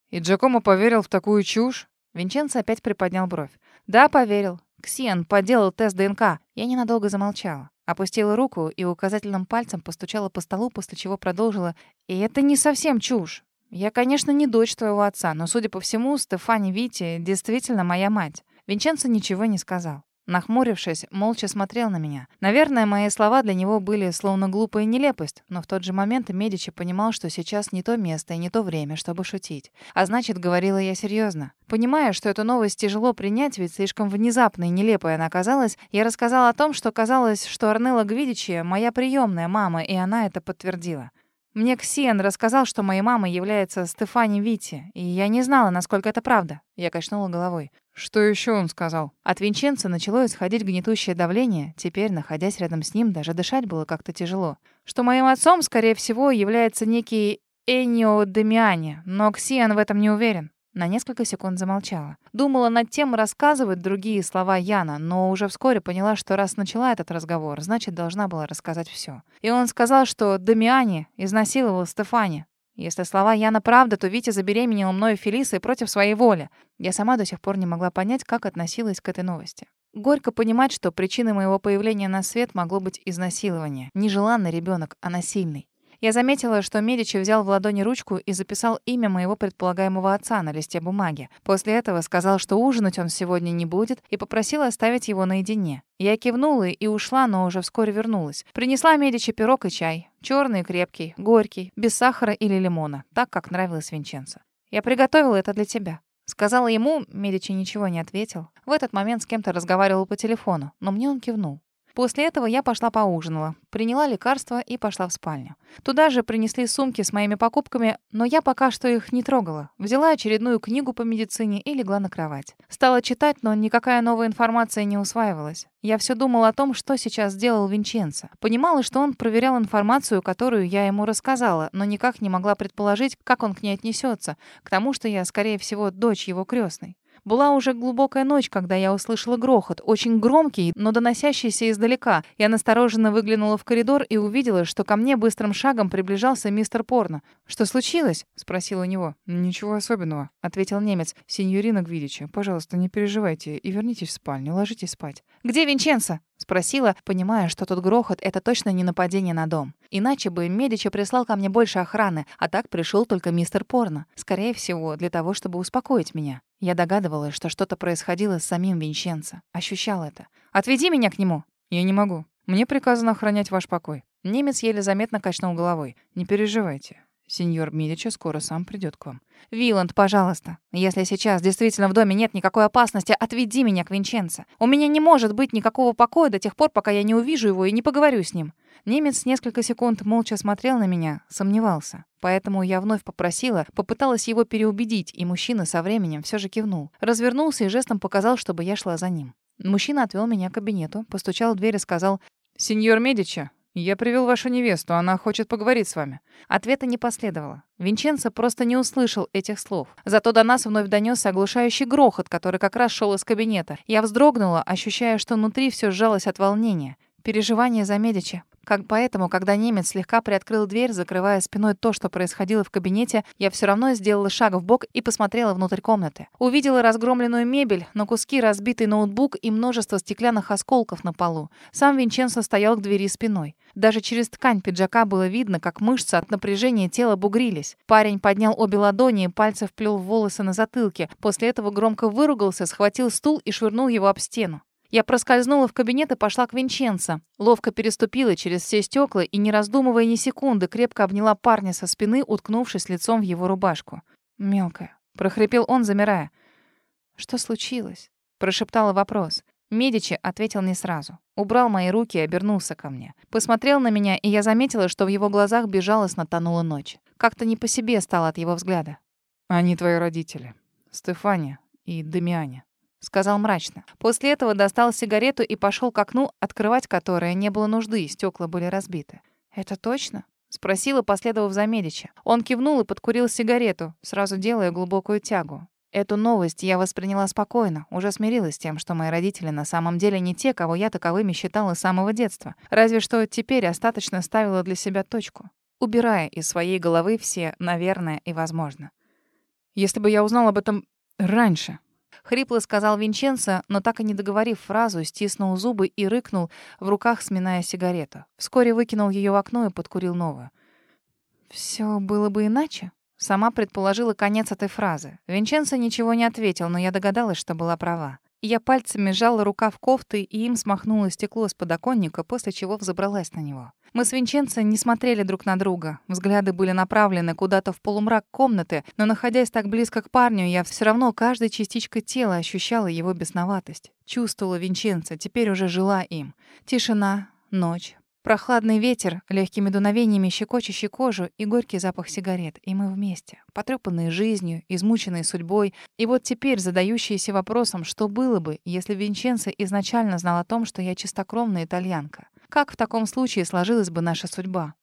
Speaker 2: И Джакомо поверил в такую чушь?
Speaker 1: Винченцо опять приподнял бровь. Да, поверил. Ксиан поделал тест ДНК. Я ненадолго замолчала. Опустила руку и указательным пальцем постучала по столу, после чего продолжила. И это не совсем чушь. Я, конечно, не дочь твоего отца, но, судя по всему, Стефани Вити действительно моя мать. Винченцо ничего не сказал. Нахмурившись, молча смотрел на меня. Наверное, мои слова для него были словно глупая нелепость, но в тот же момент Медичи понимал, что сейчас не то место и не то время, чтобы шутить. А значит, говорила я серьезно. Понимая, что эту новость тяжело принять, ведь слишком внезапной и нелепой она оказалась, я рассказала о том, что казалось, что Арнелла Гвидичи — моя приемная мама, и она это подтвердила. Мне Ксиан рассказал, что моей мамой является Стефани Вити, и я не знала, насколько это правда. Я качнула головой.
Speaker 2: Что еще он сказал?
Speaker 1: От Винченца начало исходить гнетущее давление. Теперь, находясь рядом с ним, даже дышать было как-то тяжело. Что моим отцом, скорее всего, является некий Энио Демиани, но Ксиан в этом не уверен. На несколько секунд замолчала. Думала над тем, рассказывать другие слова Яна, но уже вскоре поняла, что раз начала этот разговор, значит, должна была рассказать все. И он сказал, что Дамиани изнасиловал Стефани. Если слова Яна правда, то Витя забеременела мною Фелисой против своей воли. Я сама до сих пор не могла понять, как относилась к этой новости. Горько понимать, что причиной моего появления на свет могло быть изнасилование. Нежеланный ребенок, а насильный. Я заметила, что Медичи взял в ладони ручку и записал имя моего предполагаемого отца на листе бумаги. После этого сказал, что ужинать он сегодня не будет, и попросил оставить его наедине. Я кивнула и ушла, но уже вскоре вернулась. Принесла Медичи пирог и чай. Черный, крепкий, горький, без сахара или лимона, так, как нравилось Винченцо. «Я приготовила это для тебя», Сказала ему, Медичи ничего не ответил. В этот момент с кем-то разговаривал по телефону, но мне он кивнул. После этого я пошла поужинала, приняла лекарства и пошла в спальню. Туда же принесли сумки с моими покупками, но я пока что их не трогала. Взяла очередную книгу по медицине и легла на кровать. Стала читать, но никакая новая информация не усваивалась. Я все думала о том, что сейчас сделал Винченцо. Понимала, что он проверял информацию, которую я ему рассказала, но никак не могла предположить, как он к ней отнесется, к тому, что я, скорее всего, дочь его крестной. Была уже глубокая ночь, когда я услышала грохот, очень громкий, но доносящийся издалека. Я настороженно выглянула в коридор и увидела, что ко мне быстрым шагом приближался мистер Порно. «Что случилось?» — спросил у него.
Speaker 2: «Ничего особенного», — ответил немец. «Синьорина Гвидичи, пожалуйста, не переживайте и вернитесь в спальню, ложитесь спать».
Speaker 1: «Где Винченцо?» — спросила, понимая, что тот грохот — это точно не нападение на дом. Иначе бы Медичи прислал ко мне больше охраны, а так пришел только мистер Порно. Скорее всего, для того, чтобы успокоить меня. Я догадывалась, что что-то происходило с самим Винченцо. Ощущал это. «Отведи меня к нему!»
Speaker 2: «Я не могу. Мне приказано охранять ваш покой».
Speaker 1: Немец еле заметно качнул головой.
Speaker 2: «Не переживайте. Сеньор Мидича скоро сам придет к вам.
Speaker 1: Виланд, пожалуйста, если сейчас действительно в доме нет никакой опасности, отведи меня к Винченцо. У меня не может быть никакого покоя до тех пор, пока я не увижу его и не поговорю с ним. Немец несколько секунд молча смотрел на меня, сомневался. Поэтому я вновь попросила, попыталась его переубедить, и мужчина со временем все же кивнул. Развернулся и жестом показал, чтобы я шла за ним. Мужчина отвел меня к кабинету, постучал в дверь и сказал
Speaker 2: «Сеньор Медичи, «Я привел вашу невесту, она хочет поговорить с вами».
Speaker 1: Ответа не последовало. Винченцо просто не услышал этих слов. Зато до нас вновь донесся оглушающий грохот, который как раз шел из кабинета. Я вздрогнула, ощущая, что внутри все сжалось от волнения. Переживание за Медичи. Как поэтому, когда немец слегка приоткрыл дверь, закрывая спиной то, что происходило в кабинете, я все равно сделала шаг в бок и посмотрела внутрь комнаты. Увидела разгромленную мебель, на куски разбитый ноутбук и множество стеклянных осколков на полу. Сам Винченцо стоял к двери спиной. Даже через ткань пиджака было видно, как мышцы от напряжения тела бугрились. Парень поднял обе ладони и пальцы вплел в волосы на затылке. После этого громко выругался, схватил стул и швырнул его об стену. Я проскользнула в кабинет и пошла к Винченцо. Ловко переступила через все стекла и, не раздумывая ни секунды, крепко обняла парня со спины, уткнувшись лицом в его рубашку. «Мелкая», — прохрипел он, замирая. «Что случилось?» — прошептала вопрос. Медичи ответил не сразу. Убрал мои руки и обернулся ко мне. Посмотрел на меня, и я заметила, что в его глазах безжалостно тонула ночь. Как-то не по себе стало от его взгляда.
Speaker 2: «Они твои родители. Стефания и Демиане», —
Speaker 1: сказал мрачно. После этого достал сигарету и пошел к окну, открывать которое не было нужды, стекла были разбиты. «Это точно?» — спросила, последовав за Медичи. Он кивнул и подкурил сигарету, сразу делая глубокую тягу. Эту новость я восприняла спокойно, уже смирилась с тем, что мои родители на самом деле не те, кого я таковыми считала с самого детства. Разве что теперь остаточно ставила для себя точку, убирая из своей головы все «наверное» и «возможно».
Speaker 2: «Если бы я узнал об этом раньше», —
Speaker 1: хрипло сказал Винченцо, но так и не договорив фразу, стиснул зубы и рыкнул, в руках сминая сигарету. Вскоре выкинул ее в окно и подкурил новую. «Все было бы иначе?» Сама предположила конец этой фразы. Винченцо ничего не ответил, но я догадалась, что была права. Я пальцами сжала рукав кофты и им смахнула стекло с подоконника, после чего взобралась на него. Мы с Винченцо не смотрели друг на друга. Взгляды были направлены куда-то в полумрак комнаты, но, находясь так близко к парню, я все равно каждой частичкой тела ощущала его бесноватость. Чувствовала Винченцо, теперь уже жила им. Тишина, ночь, Прохладный ветер, легкими дуновениями щекочущий кожу и горький запах сигарет. И мы вместе, потрепанные жизнью, измученные судьбой. И вот теперь задающиеся вопросом, что было бы, если Винченцо изначально знал о том, что я чистокровная итальянка. Как в таком случае сложилась бы наша судьба?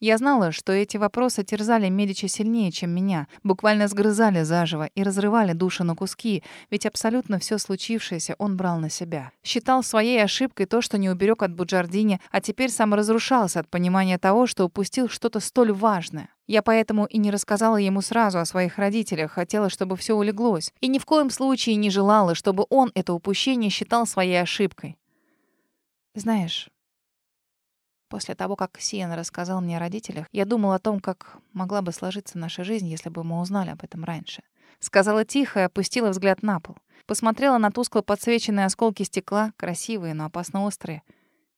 Speaker 1: Я знала, что эти вопросы терзали Медичи сильнее, чем меня, буквально сгрызали заживо и разрывали душу на куски, ведь абсолютно все случившееся он брал на себя. Считал своей ошибкой то, что не уберег от Буджардини, а теперь сам разрушался от понимания того, что упустил что-то столь важное. Я поэтому и не рассказала ему сразу о своих родителях, хотела, чтобы все улеглось, и ни в коем случае не желала, чтобы он это упущение считал своей ошибкой. Знаешь, После того, как Сиен рассказал мне о родителях, я думал о том, как могла бы сложиться наша жизнь, если бы мы узнали об этом раньше. Сказала тихо и опустила взгляд на пол. Посмотрела на тускло подсвеченные осколки стекла, красивые, но опасно острые.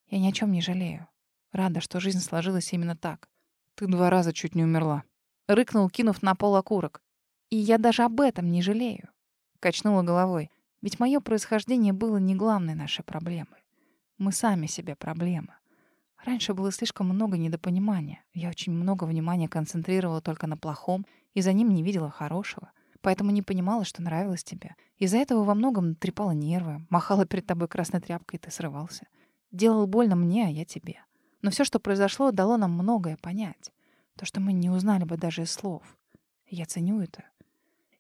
Speaker 1: Я ни о чем не жалею. Рада, что жизнь сложилась именно так.
Speaker 2: Ты два раза чуть не умерла.
Speaker 1: Рыкнул, кинув на пол окурок. И я даже об этом не жалею. Качнула головой. Ведь мое происхождение было не главной нашей проблемой. Мы сами себе проблема. Раньше было слишком много недопонимания. Я очень много внимания концентрировала только на плохом, и за ним не видела хорошего. Поэтому не понимала, что нравилось тебе. Из-за этого во многом трепала нервы, махала перед тобой красной тряпкой, и ты срывался. Делал больно мне, а я тебе. Но все, что произошло, дало нам многое понять. То, что мы не узнали бы даже из слов. Я ценю это.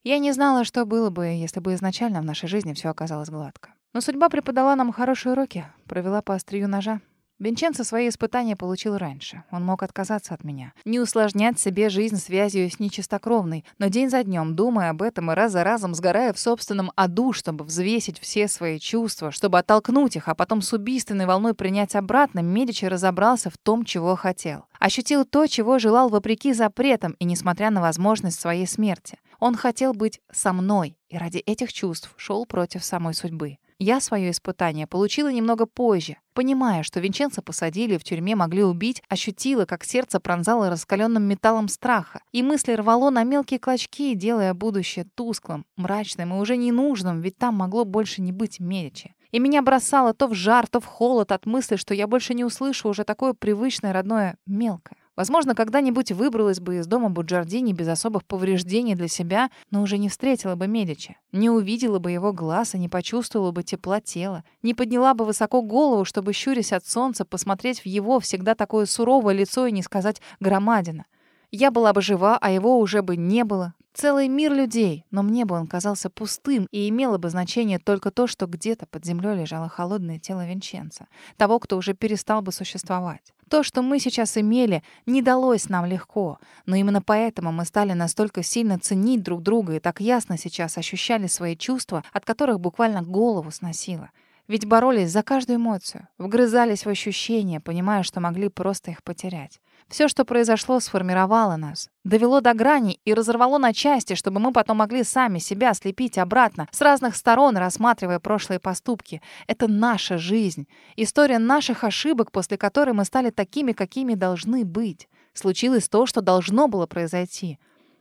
Speaker 1: Я не знала, что было бы, если бы изначально в нашей жизни все оказалось гладко. Но судьба преподала нам хорошие уроки, провела по острию ножа. Винченцо свои испытания получил раньше. Он мог отказаться от меня. Не усложнять себе жизнь связью с нечистокровной. Но день за днем, думая об этом и раз за разом сгорая в собственном аду, чтобы взвесить все свои чувства, чтобы оттолкнуть их, а потом с убийственной волной принять обратно, Медичи разобрался в том, чего хотел. Ощутил то, чего желал вопреки запретам и несмотря на возможность своей смерти. Он хотел быть со мной, и ради этих чувств шел против самой судьбы. Я свое испытание получила немного позже. Понимая, что Винченца посадили, в тюрьме могли убить, ощутила, как сердце пронзало раскаленным металлом страха. И мысли рвало на мелкие клочки, делая будущее тусклым, мрачным и уже ненужным, ведь там могло больше не быть Медичи. И меня бросало то в жар, то в холод от мысли, что я больше не услышу уже такое привычное родное мелкое. Возможно, когда-нибудь выбралась бы из дома Буджардини без особых повреждений для себя, но уже не встретила бы Медичи, не увидела бы его глаз и не почувствовала бы тепла тела, не подняла бы высоко голову, чтобы, щурясь от солнца, посмотреть в его всегда такое суровое лицо и не сказать «громадина». Я была бы жива, а его уже бы не было. Целый мир людей, но мне бы он казался пустым, и имело бы значение только то, что где-то под землей лежало холодное тело Винченца, того, кто уже перестал бы существовать. То, что мы сейчас имели, не далось нам легко, но именно поэтому мы стали настолько сильно ценить друг друга и так ясно сейчас ощущали свои чувства, от которых буквально голову сносило. Ведь боролись за каждую эмоцию, вгрызались в ощущения, понимая, что могли просто их потерять. Все, что произошло, сформировало нас, довело до грани и разорвало на части, чтобы мы потом могли сами себя слепить обратно, с разных сторон рассматривая прошлые поступки. Это наша жизнь, история наших ошибок, после которой мы стали такими, какими должны быть. Случилось то, что должно было произойти.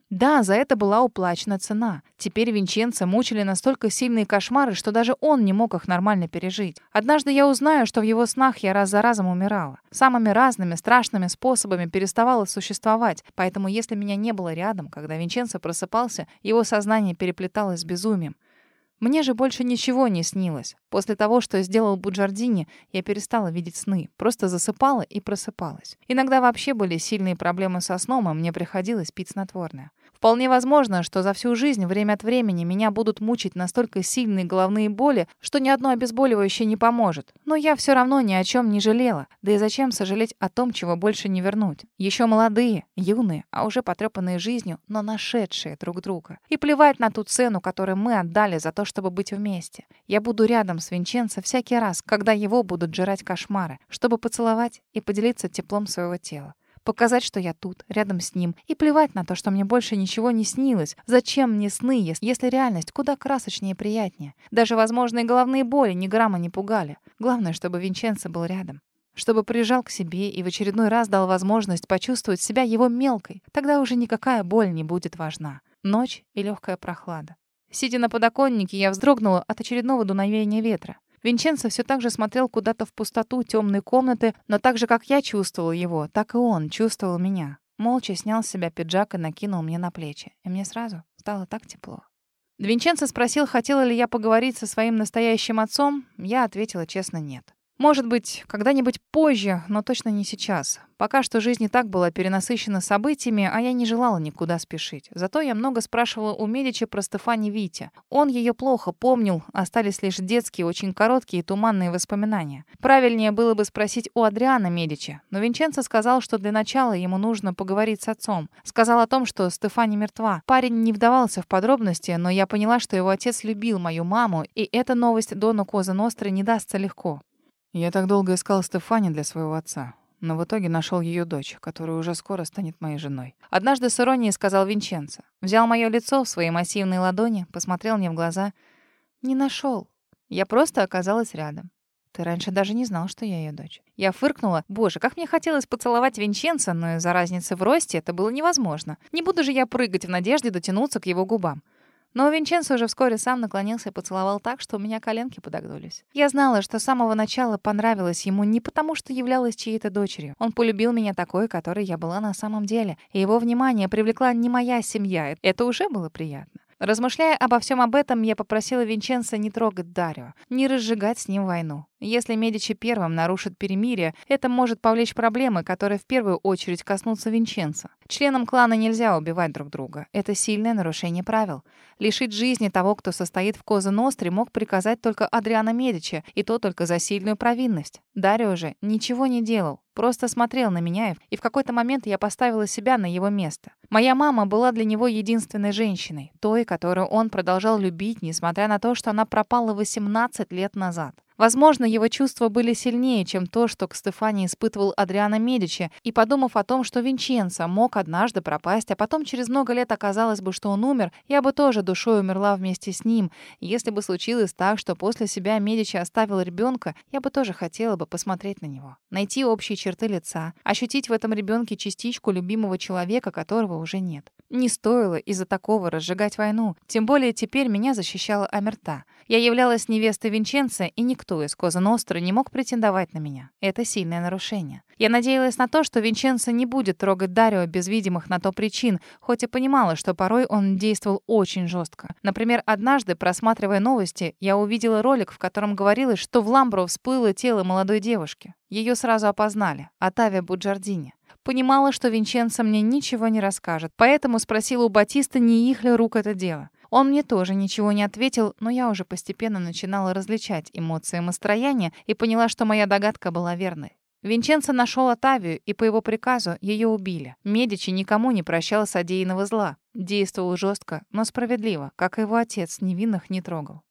Speaker 1: Да, за это была уплачена цена. Теперь Винченца мучили настолько сильные кошмары, что даже он не мог их нормально пережить. Однажды я узнаю, что в его снах я раз за разом умирала. Самыми разными, страшными способами переставала существовать. Поэтому если меня не было рядом, когда Винченцо просыпался, его сознание переплеталось с безумием. Мне же больше ничего не снилось. После того, что сделал Буджардини, я перестала видеть сны, просто засыпала и просыпалась. Иногда вообще были сильные проблемы со сном, и мне приходилось пить снотворное. Вполне возможно, что за всю жизнь время от времени меня будут мучить настолько сильные головные боли, что ни одно обезболивающее не поможет. Но я все равно ни о чем не жалела. Да и зачем сожалеть о том, чего больше не вернуть? Еще молодые, юные, а уже потрепанные жизнью, но нашедшие друг друга. И плевать на ту цену, которую мы отдали за то, чтобы быть вместе. Я буду рядом с Винченцо всякий раз, когда его будут жрать кошмары, чтобы поцеловать и поделиться теплом своего тела. Показать, что я тут, рядом с ним. И плевать на то, что мне больше ничего не снилось. Зачем мне сны, если реальность куда красочнее и приятнее? Даже возможные головные боли ни грамма не пугали. Главное, чтобы Винченцо был рядом. Чтобы прижал к себе и в очередной раз дал возможность почувствовать себя его мелкой. Тогда уже никакая боль не будет важна. Ночь и легкая прохлада. Сидя на подоконнике, я вздрогнула от очередного дуновения ветра. Винченцо все так же смотрел куда-то в пустоту темной комнаты, но так же, как я чувствовал его, так и он чувствовал меня. Молча снял с себя пиджак и накинул мне на плечи. И мне сразу стало так тепло. Винченцо спросил, хотела ли я поговорить со своим настоящим отцом. Я ответила честно «нет». Может быть, когда-нибудь позже, но точно не сейчас. Пока что жизнь и так была перенасыщена событиями, а я не желала никуда спешить. Зато я много спрашивала у Медичи про Стефани Витя. Он ее плохо помнил, остались лишь детские, очень короткие и туманные воспоминания. Правильнее было бы спросить у Адриана Медичи, но Винченцо сказал, что для начала ему нужно поговорить с отцом. Сказал о том, что Стефани мертва. Парень не вдавался в подробности, но я поняла, что его отец любил мою маму, и эта новость Дону Коза Ностры не дастся легко.
Speaker 2: Я так долго искал Стефани для своего отца, но в итоге нашел ее дочь, которая уже скоро станет моей женой.
Speaker 1: Однажды с иронией сказал Винченцо. Взял мое лицо в свои массивные ладони, посмотрел мне в глаза. Не нашел. Я просто оказалась рядом. Ты раньше даже не знал, что я ее дочь. Я фыркнула. Боже, как мне хотелось поцеловать Винченца, но из-за разницы в росте это было невозможно. Не буду же я прыгать в надежде дотянуться к его губам. Но Винченцо уже вскоре сам наклонился и поцеловал так, что у меня коленки подогнулись. Я знала, что с самого начала понравилось ему не потому, что являлась чьей-то дочерью. Он полюбил меня такой, которой я была на самом деле. И его внимание привлекла не моя семья. Это уже было приятно. Размышляя обо всем об этом, я попросила Винченца не трогать Дарио, не разжигать с ним войну. Если Медичи первым нарушит перемирие, это может повлечь проблемы, которые в первую очередь коснутся Винченца. Членам клана нельзя убивать друг друга. Это сильное нарушение правил. Лишить жизни того, кто состоит в Коза Ностре, мог приказать только Адриана Медичи, и то только за сильную провинность. Дарио же ничего не делал, просто смотрел на меня, и в какой-то момент я поставила себя на его место. Моя мама была для него единственной женщиной, той, которую он продолжал любить, несмотря на то, что она пропала 18 лет назад. Возможно, его чувства были сильнее, чем то, что к Стефане испытывал Адриано Медичи, и подумав о том, что Винченцо мог однажды пропасть, а потом через много лет оказалось бы, что он умер, я бы тоже душой умерла вместе с ним. если бы случилось так, что после себя Медичи оставил ребенка, я бы тоже хотела бы посмотреть на него, найти общие черты лица, ощутить в этом ребенке частичку любимого человека, которого уже нет. Не стоило из-за такого разжигать войну, тем более теперь меня защищала Амерта. Я являлась невестой Винченца, и никто из Коза Ностра не мог претендовать на меня. Это сильное нарушение. Я надеялась на то, что Винченцо не будет трогать Дарио без видимых на то причин, хоть и понимала, что порой он действовал очень жестко. Например, однажды, просматривая новости, я увидела ролик, в котором говорилось, что в Ламбро всплыло тело молодой девушки. Ее сразу опознали — Атавия Буджардини. Понимала, что Винченцо мне ничего не расскажет, поэтому спросила у Батиста, не их ли рук это дело. Он мне тоже ничего не ответил, но я уже постепенно начинала различать эмоции и настроения и поняла, что моя догадка была верной. Винченцо нашел Атавию, и по его приказу ее убили. Медичи никому не прощал содеянного зла. Действовал жестко, но справедливо, как и его отец невинных не трогал.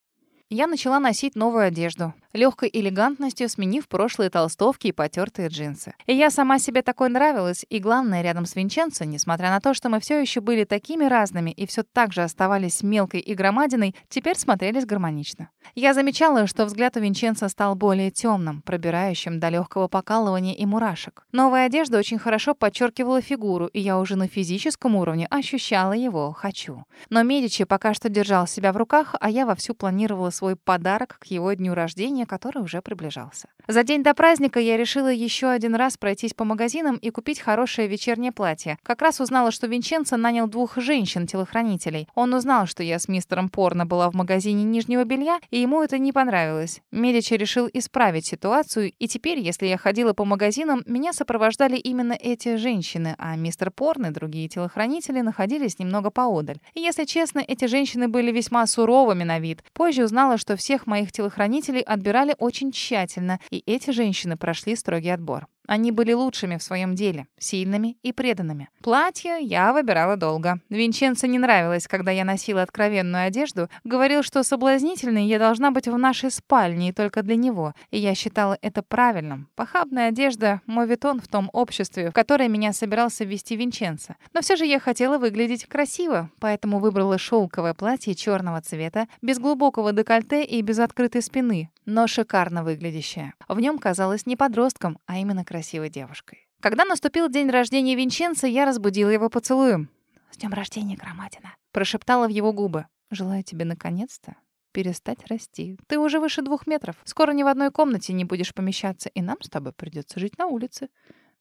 Speaker 1: Я начала носить новую одежду. Легкой элегантностью сменив прошлые толстовки и потертые джинсы. И я сама себе такой нравилась, и главное, рядом с Винченцо, несмотря на то, что мы все еще были такими разными и все так же оставались мелкой и громадиной, теперь смотрелись гармонично. Я замечала, что взгляд у Винченцо стал более темным, пробирающим до легкого покалывания и мурашек. Новая одежда очень хорошо подчеркивала фигуру, и я уже на физическом уровне ощущала его «хочу». Но Медичи пока что держал себя в руках, а я вовсю планировала свой подарок к его дню рождения, который уже приближался. За день до праздника я решила еще один раз пройтись по магазинам и купить хорошее вечернее платье. Как раз узнала, что Винченцо нанял двух женщин-телохранителей. Он узнал, что я с мистером Порно была в магазине нижнего белья, и ему это не понравилось. Медичи решил исправить ситуацию, и теперь, если я ходила по магазинам, меня сопровождали именно эти женщины, а мистер Порно и другие телохранители находились немного поодаль. И, если честно, эти женщины были весьма суровыми на вид. Позже узнала, что всех моих телохранителей отбирали очень тщательно, и эти женщины прошли строгий отбор. Они были лучшими в своем деле, сильными и преданными. Платье я выбирала долго. Винченцо не нравилось, когда я носила откровенную одежду. Говорил, что соблазнительной я должна быть в нашей спальне и только для него. И я считала это правильным. Похабная одежда — мой витон в том обществе, в которое меня собирался ввести Винченцо. Но все же я хотела выглядеть красиво, поэтому выбрала шелковое платье черного цвета, без глубокого декольте и без открытой спины, но шикарно выглядящее. В нем казалась не подростком, а именно красивой девушкой. Когда наступил день рождения Винченца, я разбудила его поцелуем. «С днем рождения, Громадина!» Прошептала в его губы. «Желаю тебе наконец-то перестать расти. Ты уже выше двух метров. Скоро ни в одной комнате не будешь помещаться, и нам с тобой придется жить на улице.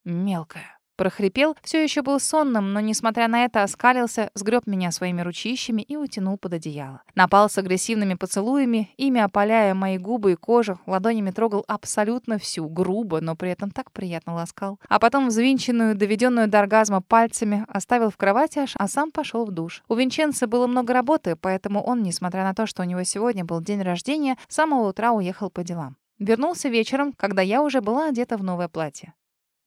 Speaker 1: Мелкая. Прохрипел, все еще был сонным, но, несмотря на это, оскалился, сгреб меня своими ручищами и утянул под одеяло. Напал с агрессивными поцелуями, ими опаляя мои губы и кожу, ладонями трогал абсолютно всю, грубо, но при этом так приятно ласкал. А потом взвинченную, доведенную до оргазма пальцами оставил в кровати аж, а сам пошел в душ. У Винченца было много работы, поэтому он, несмотря на то, что у него сегодня был день рождения, с самого утра уехал по делам. Вернулся вечером, когда я уже была одета в новое платье.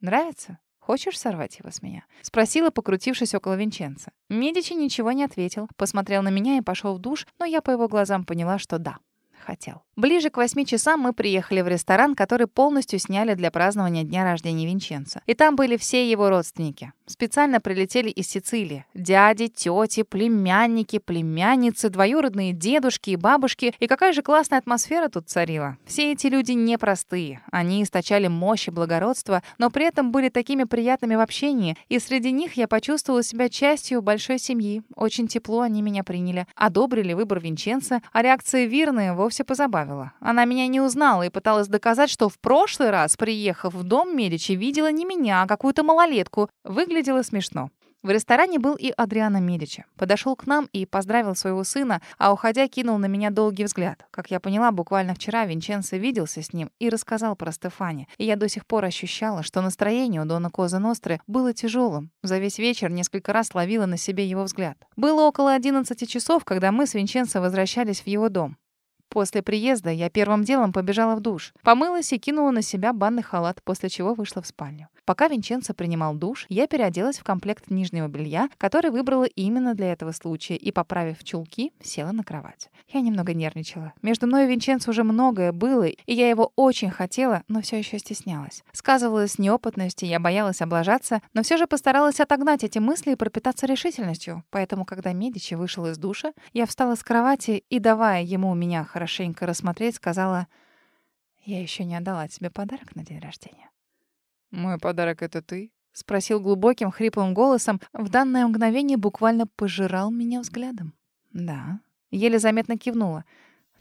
Speaker 1: «Нравится?» Хочешь сорвать его с меня?» — спросила, покрутившись около Винченца. Медичи ничего не ответил, посмотрел на меня и пошел в душ, но я по его глазам поняла, что да, хотел. Ближе к восьми часам мы приехали в ресторан, который полностью сняли для празднования дня рождения Винченца. И там были все его родственники. Специально прилетели из Сицилии. Дяди, тети, племянники, племянницы, двоюродные дедушки и бабушки. И какая же классная атмосфера тут царила. Все эти люди непростые. Они источали мощь и благородство, но при этом были такими приятными в общении. И среди них я почувствовала себя частью большой семьи. Очень тепло они меня приняли. Одобрили выбор Винченца, а реакция Вирны вовсе позабавила. Она меня не узнала и пыталась доказать, что в прошлый раз, приехав в дом Медичи, видела не меня, а какую-то малолетку. Выглядело смешно. В ресторане был и Адриано Медичи. Подошел к нам и поздравил своего сына, а уходя кинул на меня долгий взгляд. Как я поняла, буквально вчера Винченцо виделся с ним и рассказал про Стефани. И я до сих пор ощущала, что настроение у Дона Коза Ностры было тяжелым. За весь вечер несколько раз ловила на себе его взгляд. Было около 11 часов, когда мы с Винченцо возвращались в его дом. После приезда я первым делом побежала в душ, помылась и кинула на себя банный халат, после чего вышла в спальню. Пока Винченцо принимал душ, я переоделась в комплект нижнего белья, который выбрала именно для этого случая, и, поправив чулки, села на кровать. Я немного нервничала. Между мной и Винченцо уже многое было, и я его очень хотела, но все еще стеснялась. Сказывалась неопытность, и я боялась облажаться, но все же постаралась отогнать эти мысли и пропитаться решительностью. Поэтому, когда Медичи вышел из душа, я встала с кровати и, давая ему меня хорошенько рассмотреть, сказала, «Я еще не отдала тебе подарок на день рождения».
Speaker 2: «Мой подарок — это ты?»
Speaker 1: — спросил глубоким, хриплым голосом. В данное мгновение буквально пожирал меня взглядом. «Да». Еле заметно кивнула.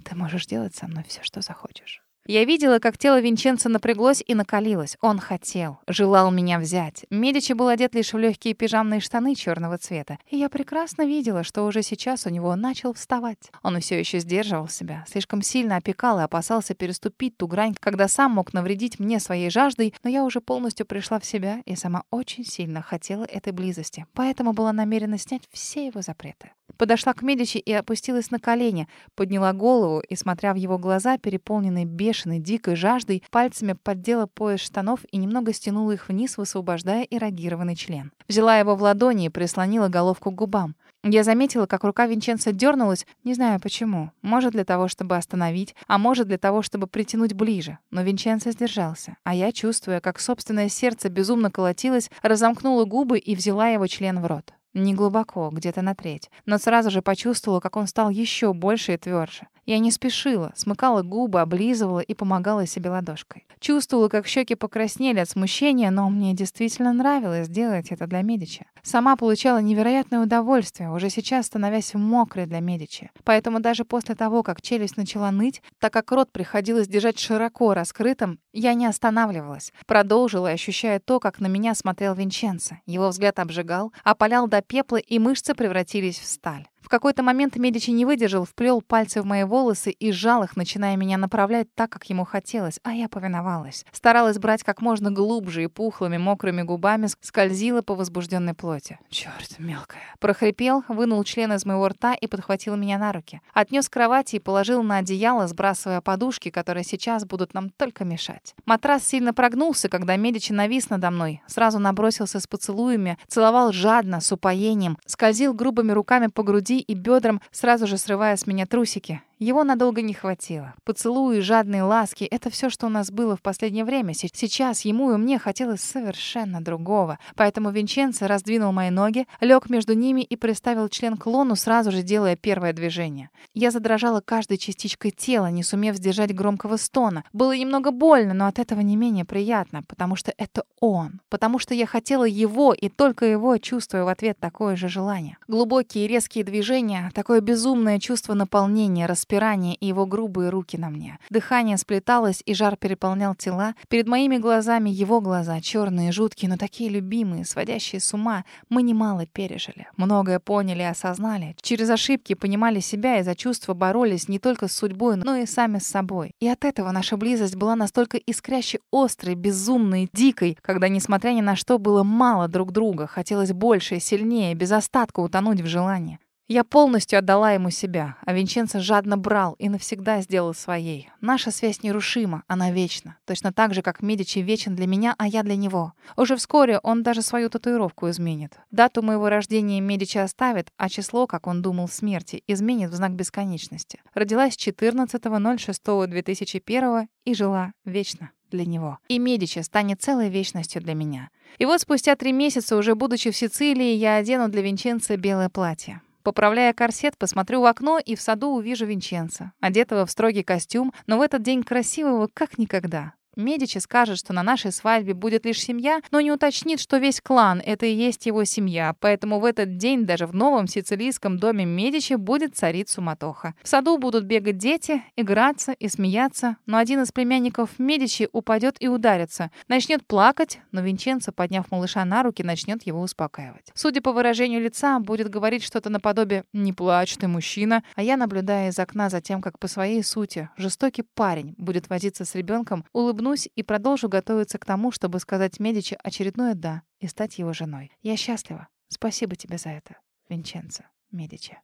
Speaker 1: «Ты можешь делать со мной все, что захочешь». Я видела, как тело Винченца напряглось и накалилось. Он хотел, желал меня взять. Медичи был одет лишь в легкие пижамные штаны черного цвета. И я прекрасно видела, что уже сейчас у него начал вставать. Он все еще сдерживал себя, слишком сильно опекал и опасался переступить ту грань, когда сам мог навредить мне своей жаждой, но я уже полностью пришла в себя и сама очень сильно хотела этой близости. Поэтому была намерена снять все его запреты. Подошла к Медичи и опустилась на колени, подняла голову и, смотря в его глаза, переполненные бешеной, дикой жаждой, пальцами поддела пояс штанов и немного стянула их вниз, высвобождая эрогированный член. Взяла его в ладони и прислонила головку к губам. Я заметила, как рука Винченца дернулась, не знаю почему. Может, для того, чтобы остановить, а может, для того, чтобы притянуть ближе. Но Винченцо сдержался. А я, чувствуя, как собственное сердце безумно колотилось, разомкнула губы и взяла его член в рот. Не глубоко, где-то на треть. Но сразу же почувствовала, как он стал еще больше и тверже. Я не спешила, смыкала губы, облизывала и помогала себе ладошкой. Чувствовала, как щеки покраснели от смущения, но мне действительно нравилось делать это для Медичи. Сама получала невероятное удовольствие, уже сейчас становясь мокрой для Медичи. Поэтому даже после того, как челюсть начала ныть, так как рот приходилось держать широко раскрытым, я не останавливалась. Продолжила, ощущая то, как на меня смотрел Винченцо. Его взгляд обжигал, опалял до пепла, и мышцы превратились в сталь. В какой-то момент Медичи не выдержал, вплел пальцы в мои волосы и сжал их, начиная меня направлять так, как ему хотелось, а я повиновалась. Старалась брать как можно глубже и пухлыми мокрыми губами скользила по возбужденной плоти. Черт, мелкая. Прохрипел, вынул член из моего рта и подхватил меня на руки. Отнес к кровати и положил на одеяло, сбрасывая подушки, которые сейчас будут нам только мешать. Матрас сильно прогнулся, когда Медичи навис надо мной. Сразу набросился с поцелуями, целовал жадно, с упоением, скользил грубыми руками по груди груди и бедрам, сразу же срывая с меня трусики. Его надолго не хватило. Поцелуи, жадные ласки — это все, что у нас было в последнее время. Сейчас ему и мне хотелось совершенно другого. Поэтому Винченцо раздвинул мои ноги, лег между ними и приставил член к лону, сразу же делая первое движение. Я задрожала каждой частичкой тела, не сумев сдержать громкого стона. Было немного больно, но от этого не менее приятно, потому что это он. Потому что я хотела его и только его, чувствуя в ответ такое же желание. Глубокие резкие движения, такое безумное чувство наполнения, распирания и его грубые руки на мне. Дыхание сплеталось, и жар переполнял тела. Перед моими глазами его глаза, черные, жуткие, но такие любимые, сводящие с ума. Мы немало пережили. Многое поняли и осознали. Через ошибки понимали себя и за чувства боролись не только с судьбой, но и сами с собой. И от этого наша близость была настолько искряще острой, безумной, дикой, когда, несмотря ни на что, было мало друг друга, хотелось больше сильнее, без остатка утонуть в желании. Я полностью отдала ему себя, а Винченцо жадно брал и навсегда сделал своей. Наша связь нерушима, она вечна. Точно так же, как Медичи вечен для меня, а я для него. Уже вскоре он даже свою татуировку изменит. Дату моего рождения Медичи оставит, а число, как он думал, смерти, изменит в знак бесконечности. Родилась 14.06.2001 и жила вечно для него. И Медичи станет целой вечностью для меня. И вот спустя три месяца, уже будучи в Сицилии, я одену для Винченца белое платье. Поправляя корсет, посмотрю в окно и в саду увижу Винченца, одетого в строгий костюм, но в этот день красивого как никогда. Медичи скажет, что на нашей свадьбе будет лишь семья, но не уточнит, что весь клан — это и есть его семья, поэтому в этот день даже в новом сицилийском доме Медичи будет царить суматоха. В саду будут бегать дети, играться и смеяться, но один из племянников Медичи упадет и ударится, начнет плакать, но Винченцо, подняв малыша на руки, начнет его успокаивать. Судя по выражению лица, будет говорить что-то наподобие «не плачь ты, мужчина», а я, наблюдая из окна за тем, как по своей сути жестокий парень будет возиться с ребенком, улыбнусь улыбнусь и продолжу готовиться к тому, чтобы сказать Медичи очередное «да» и стать его женой. Я счастлива. Спасибо тебе за это, Винченцо Медичи.